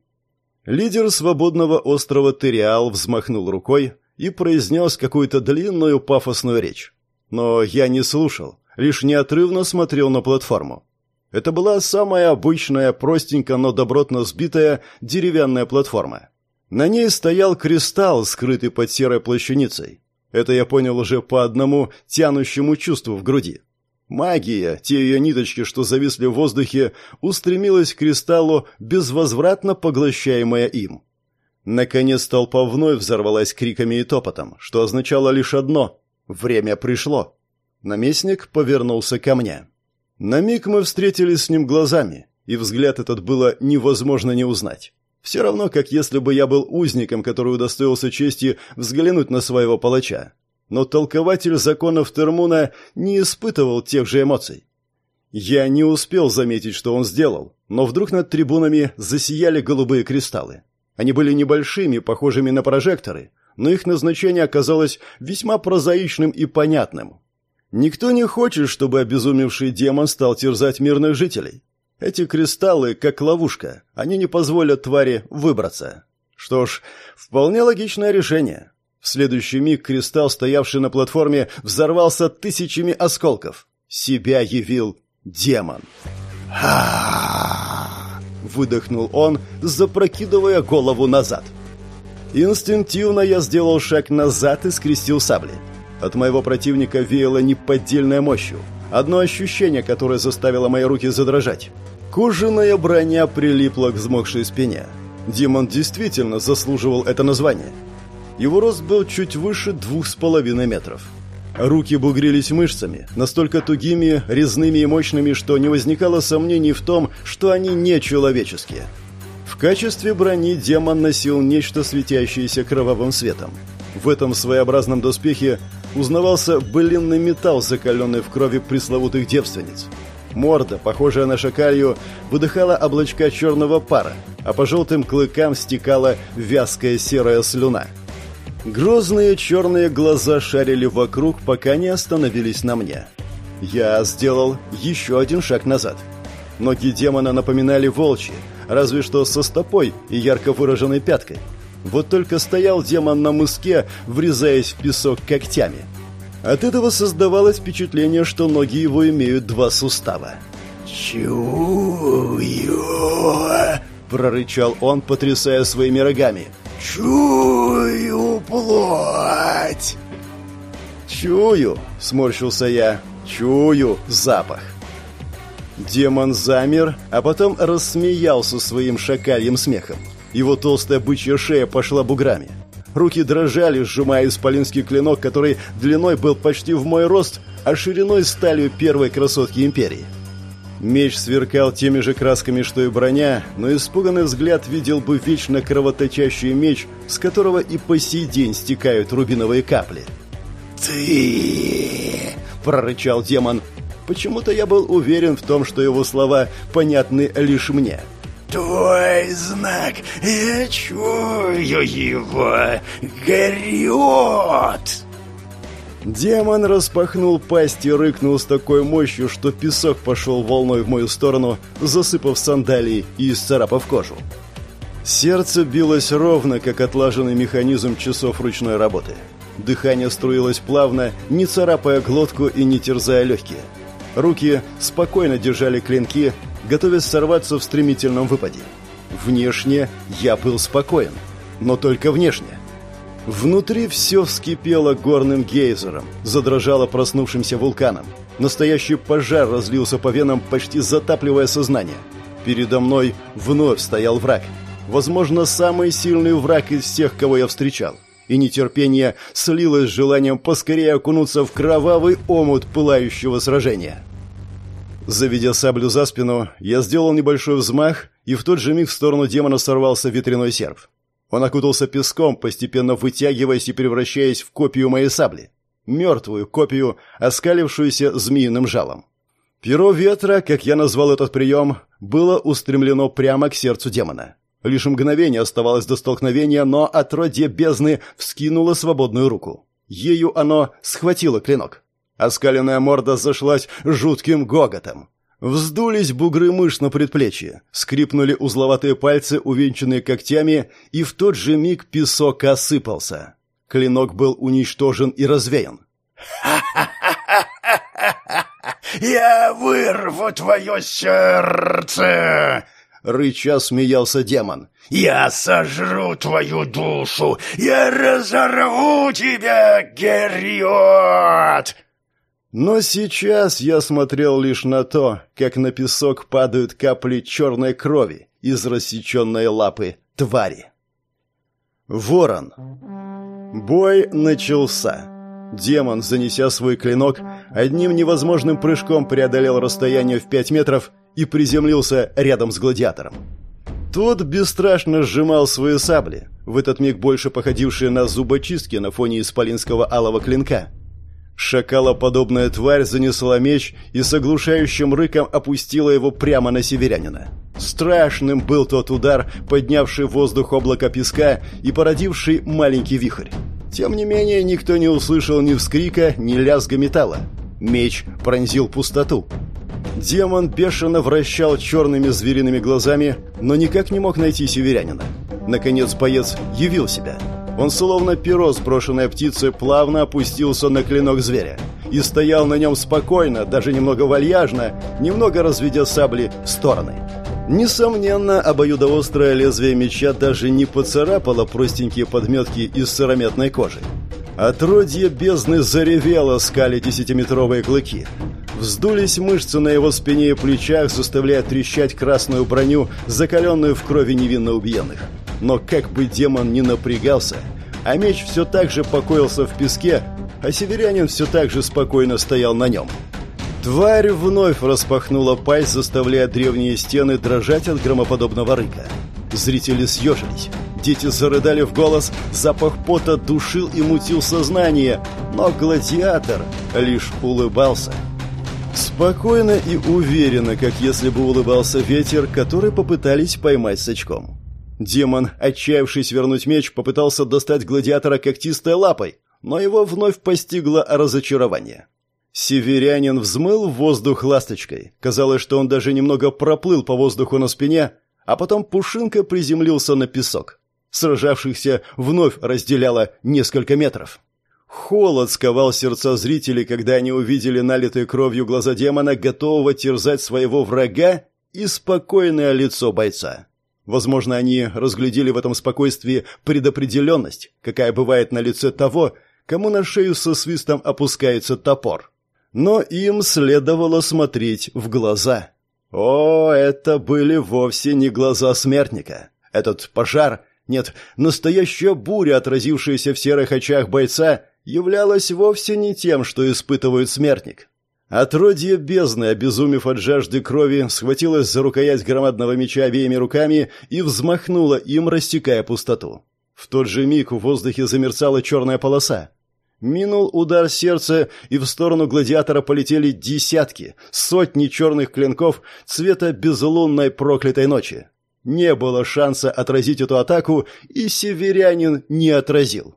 Лидер свободного острова Териал взмахнул рукой, и произнес какую-то длинную пафосную речь. Но я не слушал, лишь неотрывно смотрел на платформу. Это была самая обычная, простенькая, но добротно сбитая деревянная платформа. На ней стоял кристалл, скрытый под серой плащаницей. Это я понял уже по одному тянущему чувству в груди. Магия, те ее ниточки, что зависли в воздухе, устремилась к кристаллу, безвозвратно поглощаемая им. Наконец толпа вновь взорвалась криками и топотом, что означало лишь одно — время пришло. Наместник повернулся ко мне. На миг мы встретились с ним глазами, и взгляд этот было невозможно не узнать. Все равно, как если бы я был узником, который удостоился чести взглянуть на своего палача. Но толкователь законов Термуна не испытывал тех же эмоций. Я не успел заметить, что он сделал, но вдруг над трибунами засияли голубые кристаллы. Они были небольшими, похожими на прожекторы, но их назначение оказалось весьма прозаичным и понятным. Никто не хочет, чтобы обезумевший демон стал терзать мирных жителей. Эти кристаллы, как ловушка, они не позволят твари выбраться. Что ж, вполне логичное решение. В следующий миг кристалл, стоявший на платформе, взорвался тысячами осколков. Себя явил демон. ха выдохнул он, запрокидывая голову назад. Инстинктивно я сделал шаг назад и скрестил сабли. От моего противника веяло неподдельной мощью. Одно ощущение, которое заставило мои руки задрожать. Кожаная броня прилипла к взмокшей спине. Демон действительно заслуживал это название. Его рост был чуть выше двух с половиной метров. Руки бугрились мышцами, настолько тугими, резными и мощными, что не возникало сомнений в том, что они не человеческие. В качестве брони демон носил нечто светящееся кровавым светом. В этом своеобразном доспехе узнавался былинный металл, закаленный в крови пресловутых девственниц. Морда, похожая на шакалью, выдыхала облачка черного пара, а по желтым клыкам стекала вязкая серая слюна – Грозные черные глаза шарили вокруг, пока не остановились на мне. Я сделал еще один шаг назад. Ноги демона напоминали волчьи, разве что со стопой и ярко выраженной пяткой. Вот только стоял демон на мыске, врезаясь в песок когтями. От этого создавалось впечатление, что ноги его имеют два сустава. «Чую!» – прорычал он, потрясая своими рогами – «Чую плоть!» «Чую!» — сморщился я. «Чую запах!» Демон замер, а потом рассмеялся своим шакальем смехом. Его толстая бычья шея пошла буграми. Руки дрожали, сжимая исполинский клинок, который длиной был почти в мой рост, а шириной сталью первой красотки Империи. Меч сверкал теми же красками, что и броня, но испуганный взгляд видел бы вечно кровоточащий меч, с которого и по сей день стекают рубиновые капли. «Ты!» – прорычал демон. Почему-то я был уверен в том, что его слова понятны лишь мне. «Твой знак! Я чую его! Горет!» Демон распахнул пасть и рыкнул с такой мощью, что песок пошел волной в мою сторону, засыпав сандалии и исцарапав кожу. Сердце билось ровно, как отлаженный механизм часов ручной работы. Дыхание струилось плавно, не царапая глотку и не терзая легкие. Руки спокойно держали клинки, готовясь сорваться в стремительном выпаде. Внешне я был спокоен, но только внешне. Внутри все вскипело горным гейзером, задрожало проснувшимся вулканом. Настоящий пожар разлился по венам, почти затапливая сознание. Передо мной вновь стоял враг. Возможно, самый сильный враг из всех, кого я встречал. И нетерпение слилось с желанием поскорее окунуться в кровавый омут пылающего сражения. Заведя саблю за спину, я сделал небольшой взмах, и в тот же миг в сторону демона сорвался ветряной серп. Он окутался песком, постепенно вытягиваясь и превращаясь в копию моей сабли. Мертвую копию, оскалившуюся змеиным жалом. Перо ветра, как я назвал этот прием, было устремлено прямо к сердцу демона. Лишь мгновение оставалось до столкновения, но отродье бездны вскинуло свободную руку. Ею оно схватило клинок. Оскаленная морда зашлась жутким гоготом. Вздулись бугры мышц на предплечье, скрипнули узловатые пальцы, увенчанные когтями, и в тот же миг песок осыпался. Клинок был уничтожен и развеян. «Я вырву твое сердце!» рыча смеялся демон. «Я сожру твою душу! Я разорву тебя, Герриот!» Но сейчас я смотрел лишь на то, как на песок падают капли черной крови из рассеченной лапы твари. Ворон. Бой начался. Демон, занеся свой клинок, одним невозможным прыжком преодолел расстояние в пять метров и приземлился рядом с гладиатором. Тот бесстрашно сжимал свои сабли, в этот миг больше походившие на зубочистки на фоне исполинского алого клинка. Шакалоподобная тварь занесла меч и с оглушающим рыком опустила его прямо на северянина. Страшным был тот удар, поднявший в воздух облако песка и породивший маленький вихрь. Тем не менее, никто не услышал ни вскрика, ни лязга металла. Меч пронзил пустоту. Демон бешено вращал черными звериными глазами, но никак не мог найти северянина. Наконец боец явил себя. Он, словно перо, сброшенное птицей, плавно опустился на клинок зверя и стоял на нем спокойно, даже немного вальяжно, немного разведя сабли в стороны. Несомненно, обоюдоострое лезвие меча даже не поцарапало простенькие подметки из сыромятной кожи. Отродье бездны заревело, скали десятиметровые клыки. Вздулись мышцы на его спине и плечах, заставляя трещать красную броню, закаленную в крови невинно убиенных. Но как бы демон ни напрягался, а меч все так же покоился в песке, а северянин все так же спокойно стоял на нем. Тварь вновь распахнула пасть, заставляя древние стены дрожать от громоподобного рыка. Зрители съежились. Дети зарыдали в голос, запах пота душил и мутил сознание, но гладиатор лишь улыбался. Спокойно и уверенно, как если бы улыбался ветер, который попытались поймать с очком. Демон, отчаявшись вернуть меч, попытался достать гладиатора когтистой лапой, но его вновь постигло разочарование. Северянин взмыл в воздух ласточкой. Казалось, что он даже немного проплыл по воздуху на спине, а потом пушинка приземлился на песок. Сражавшихся вновь разделяло несколько метров. Холод сковал сердца зрителей, когда они увидели налитые кровью глаза демона, готового терзать своего врага и спокойное лицо бойца. Возможно, они разглядели в этом спокойствии предопределенность, какая бывает на лице того, кому на шею со свистом опускается топор. Но им следовало смотреть в глаза. О, это были вовсе не глаза смертника. Этот пожар, нет, настоящая буря, отразившаяся в серых очах бойца, являлась вовсе не тем, что испытывает смертник. Отродье бездны, обезумев от жажды крови, схватилась за рукоять громадного меча обеими руками и взмахнула им, растекая пустоту. В тот же миг в воздухе замерцала черная полоса. Минул удар сердца, и в сторону гладиатора полетели десятки, сотни черных клинков цвета безлунной проклятой ночи. Не было шанса отразить эту атаку, и северянин не отразил.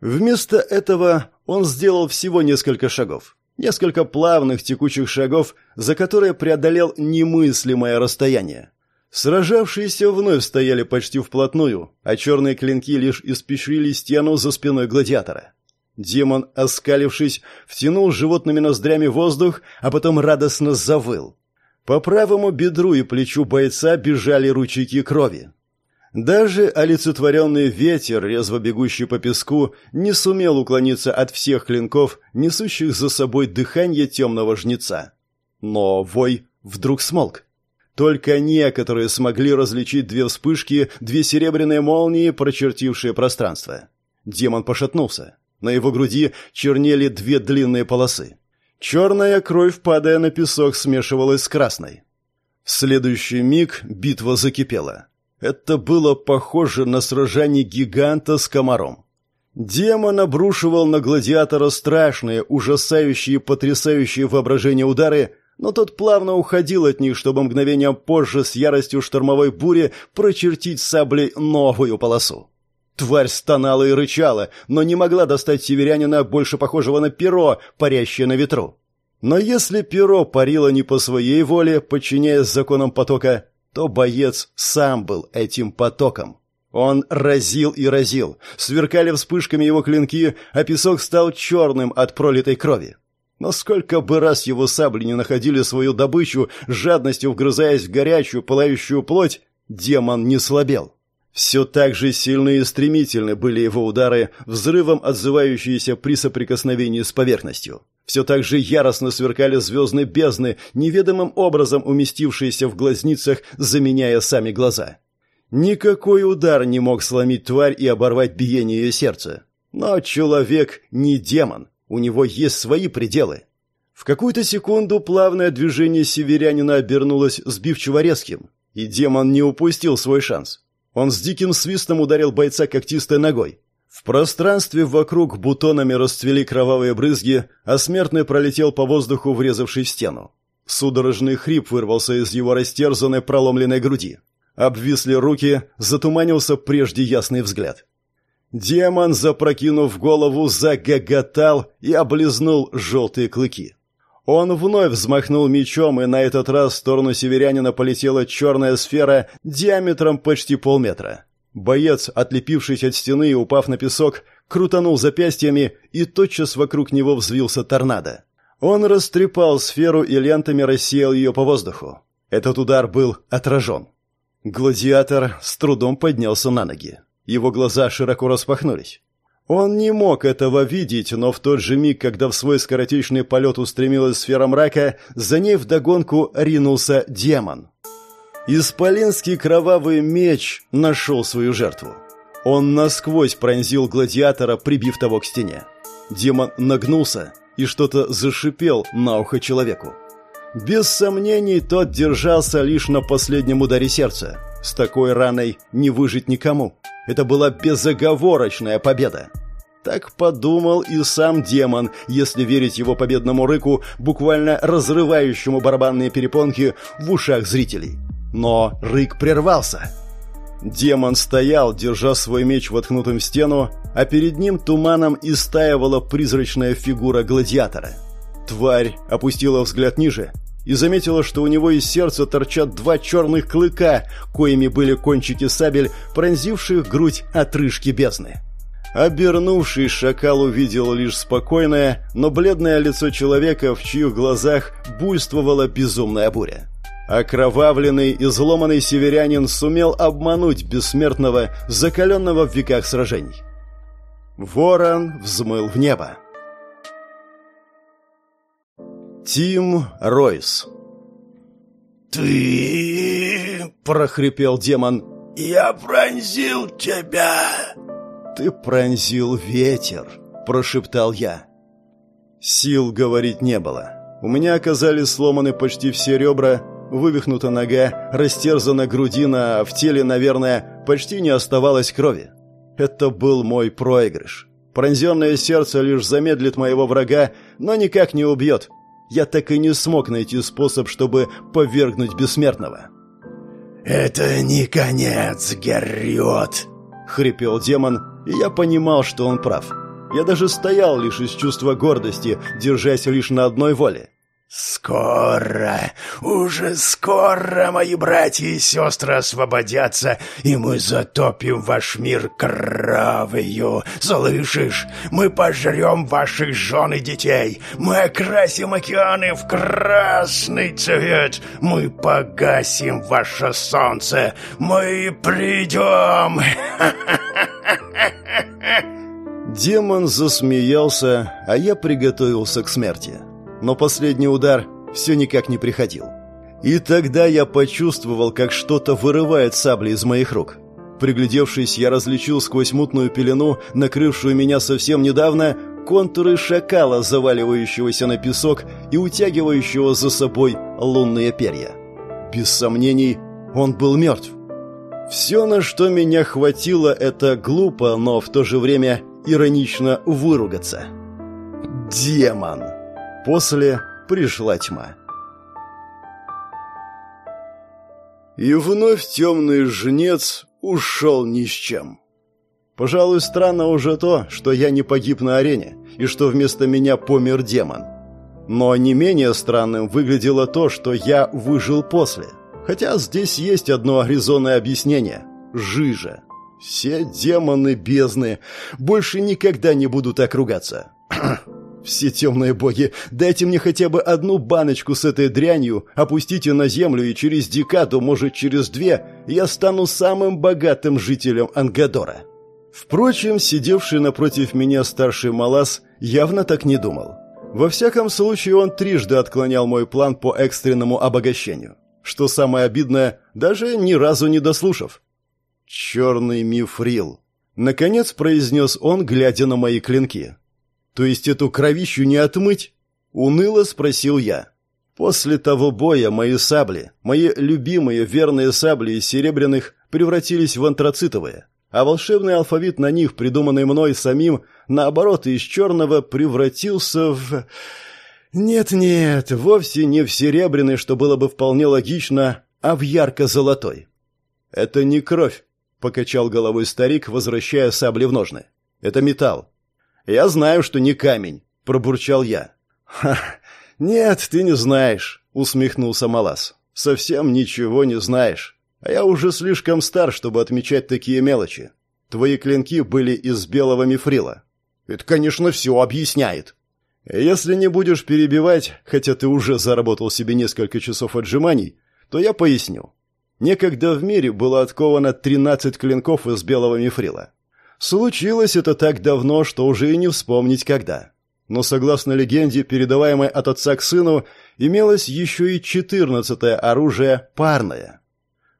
Вместо этого он сделал всего несколько шагов. Несколько плавных текучих шагов, за которые преодолел немыслимое расстояние. Сражавшиеся вновь стояли почти вплотную, а черные клинки лишь испещрили стену за спиной гладиатора. Демон, оскалившись, втянул животными ноздрями воздух, а потом радостно завыл. По правому бедру и плечу бойца бежали ручейки крови. Даже олицетворенный ветер, резво бегущий по песку, не сумел уклониться от всех клинков, несущих за собой дыхание темного жнеца. Но вой вдруг смолк. Только некоторые смогли различить две вспышки, две серебряные молнии, прочертившие пространство. Демон пошатнулся. На его груди чернели две длинные полосы. Черная кровь, падая на песок, смешивалась с красной. В следующий миг битва закипела. Это было похоже на сражение гиганта с комаром. Демон обрушивал на гладиатора страшные, ужасающие, потрясающие воображение удары, но тот плавно уходил от них, чтобы мгновением позже с яростью штормовой бури прочертить саблей новую полосу. Тварь стонала и рычала, но не могла достать северянина, больше похожего на перо, парящее на ветру. Но если перо парило не по своей воле, подчиняясь законам потока, то боец сам был этим потоком. Он разил и разил, сверкали вспышками его клинки, а песок стал черным от пролитой крови. Но сколько бы раз его сабли не находили свою добычу, жадностью вгрызаясь в горячую, пылающую плоть, демон не слабел. Все так же сильны и стремительны были его удары, взрывом отзывающиеся при соприкосновении с поверхностью. Все так же яростно сверкали звездные бездны, неведомым образом уместившиеся в глазницах, заменяя сами глаза. Никакой удар не мог сломить тварь и оборвать биение ее сердца. Но человек не демон, у него есть свои пределы. В какую-то секунду плавное движение северянина обернулось сбивчиво резким, и демон не упустил свой шанс. Он с диким свистом ударил бойца когтистой ногой. В пространстве вокруг бутонами расцвели кровавые брызги, а смертный пролетел по воздуху, врезавшись в стену. Судорожный хрип вырвался из его растерзанной проломленной груди. Обвисли руки, затуманился прежде ясный взгляд. Демон, запрокинув голову, загоготал и облизнул желтые клыки. Он вновь взмахнул мечом, и на этот раз в сторону северянина полетела черная сфера диаметром почти полметра. Боец, отлепившись от стены и упав на песок, крутанул запястьями, и тотчас вокруг него взвился торнадо. Он растрепал сферу и лентами рассеял ее по воздуху. Этот удар был отражен. Гладиатор с трудом поднялся на ноги. Его глаза широко распахнулись. Он не мог этого видеть, но в тот же миг, когда в свой скоротечный полет устремилась сфера мрака, за ней вдогонку ринулся демон. Исполинский кровавый меч нашел свою жертву. Он насквозь пронзил гладиатора, прибив того к стене. Демон нагнулся и что-то зашипел на ухо человеку. Без сомнений, тот держался лишь на последнем ударе сердца. С такой раной не выжить никому. Это была безоговорочная победа. Так подумал и сам демон, если верить его победному рыку, буквально разрывающему барабанные перепонки в ушах зрителей. Но рык прервался. Демон стоял, держа свой меч воткнутым в стену, а перед ним туманом истаивала призрачная фигура гладиатора. Тварь опустила взгляд ниже и заметила, что у него из сердца торчат два черных клыка, коими были кончики сабель, пронзивших грудь отрыжки бездны. Обернувший шакал увидел лишь спокойное, но бледное лицо человека, в чьих глазах буйствовала безумная буря. Окровавленный и изломанный северянин сумел обмануть бессмертного, закаленного в веках сражений. Ворон взмыл в небо. Тим Ройс «Ты...» — прохрипел демон. «Я пронзил тебя!» «Ты пронзил ветер!» — прошептал я. Сил говорить не было. У меня оказались сломаны почти все ребра, вывихнута нога, растерзана грудина, в теле, наверное, почти не оставалось крови. Это был мой проигрыш. Пронзенное сердце лишь замедлит моего врага, но никак не убьет я так и не смог найти способ, чтобы повергнуть бессмертного. «Это не конец, Герриот!» — хрипел демон, и я понимал, что он прав. Я даже стоял лишь из чувства гордости, держась лишь на одной воле. «Скоро, уже скоро мои братья и сестры освободятся, и мы затопим ваш мир кровью. Слышишь? Мы пожрем ваших жен и детей. Мы окрасим океаны в красный цвет. Мы погасим ваше солнце. Мы придем!» Демон засмеялся, а я приготовился к смерти но последний удар все никак не приходил. И тогда я почувствовал, как что-то вырывает сабли из моих рук. Приглядевшись, я различил сквозь мутную пелену, накрывшую меня совсем недавно, контуры шакала, заваливающегося на песок и утягивающего за собой лунные перья. Без сомнений, он был мертв. Все, на что меня хватило, это глупо, но в то же время иронично выругаться. «Демон!» После пришла тьма. И вновь темный жнец ушел ни с чем. Пожалуй, странно уже то, что я не погиб на арене, и что вместо меня помер демон. Но не менее странным выглядело то, что я выжил после. Хотя здесь есть одно резонное объяснение – жижа. Все демоны бездны больше никогда не будут так ругаться. Все темные боги, дайте мне хотя бы одну баночку с этой дрянью, опустите на землю, и через декаду, может, через две, я стану самым богатым жителем Ангадора. Впрочем, сидевший напротив меня старший Малас явно так не думал. Во всяком случае, он трижды отклонял мой план по экстренному обогащению. Что самое обидное, даже ни разу не дослушав. «Черный мифрил», — наконец произнес он, глядя на мои клинки. «То есть эту кровищу не отмыть?» — уныло спросил я. После того боя мои сабли, мои любимые верные сабли из серебряных, превратились в антрацитовые, а волшебный алфавит на них, придуманный мной самим, наоборот, из черного превратился в... Нет-нет, вовсе не в серебряный, что было бы вполне логично, а в ярко-золотой. «Это не кровь», — покачал головой старик, возвращая сабли в ножны. «Это металл. «Я знаю, что не камень», — пробурчал я. «Ха, нет, ты не знаешь», — усмехнулся Малас. «Совсем ничего не знаешь. А я уже слишком стар, чтобы отмечать такие мелочи. Твои клинки были из белого мифрила». «Это, конечно, все объясняет». «Если не будешь перебивать, хотя ты уже заработал себе несколько часов отжиманий, то я поясню. Некогда в мире было отковано 13 клинков из белого мифрила. Случилось это так давно, что уже и не вспомнить когда. Но согласно легенде, передаваемой от отца к сыну, имелось еще и четырнадцатое оружие парное.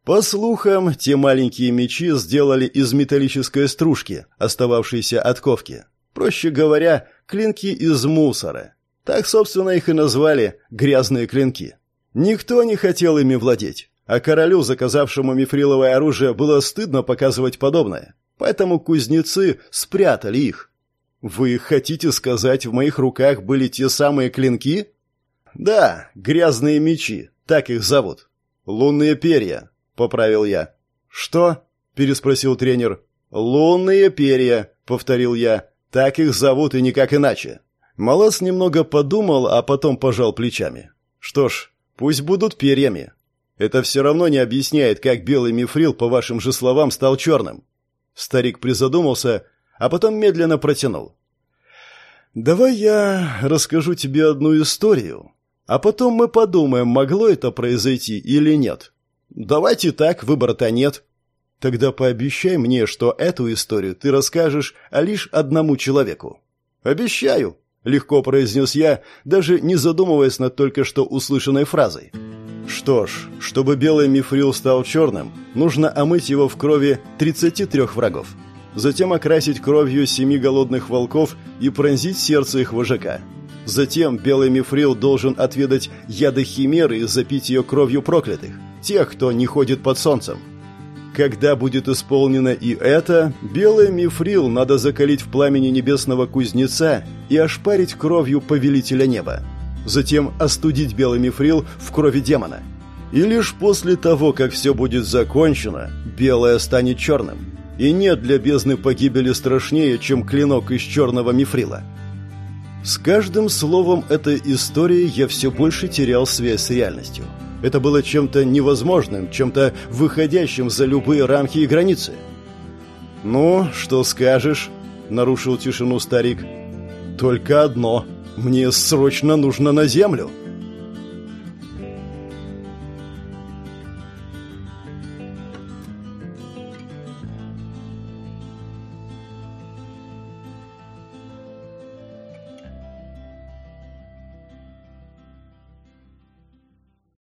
По слухам, те маленькие мечи сделали из металлической стружки, остававшейся от ковки. Проще говоря, клинки из мусора. Так, собственно, их и назвали «грязные клинки». Никто не хотел ими владеть, а королю, заказавшему мифриловое оружие, было стыдно показывать подобное. Поэтому кузнецы спрятали их. Вы хотите сказать, в моих руках были те самые клинки? Да, грязные мечи, так их зовут. Лунные перья, поправил я. Что? переспросил тренер. Лунные перья, повторил я. Так их зовут и никак иначе. Малас немного подумал, а потом пожал плечами. Что ж, пусть будут перьями. Это все равно не объясняет, как белый мифрил, по вашим же словам, стал черным. Старик призадумался, а потом медленно протянул. «Давай я расскажу тебе одну историю, а потом мы подумаем, могло это произойти или нет. Давайте так, выбора-то нет. Тогда пообещай мне, что эту историю ты расскажешь лишь одному человеку». «Обещаю», — легко произнес я, даже не задумываясь над только что услышанной фразой. Что ж, чтобы белый мифрил стал черным, нужно омыть его в крови 33 врагов. Затем окрасить кровью семи голодных волков и пронзить сердце их вожака. Затем белый мифрил должен отведать яды химеры и запить ее кровью проклятых, тех, кто не ходит под солнцем. Когда будет исполнено и это, белый мифрил надо закалить в пламени небесного кузнеца и ошпарить кровью повелителя неба затем остудить белый мифрил в крови демона. И лишь после того, как все будет закончено, белое станет черным. И нет для бездны погибели страшнее, чем клинок из черного мифрила. С каждым словом этой истории я все больше терял связь с реальностью. Это было чем-то невозможным, чем-то выходящим за любые рамки и границы. «Ну, что скажешь?» — нарушил тишину старик. «Только одно», мне срочно нужно на землю.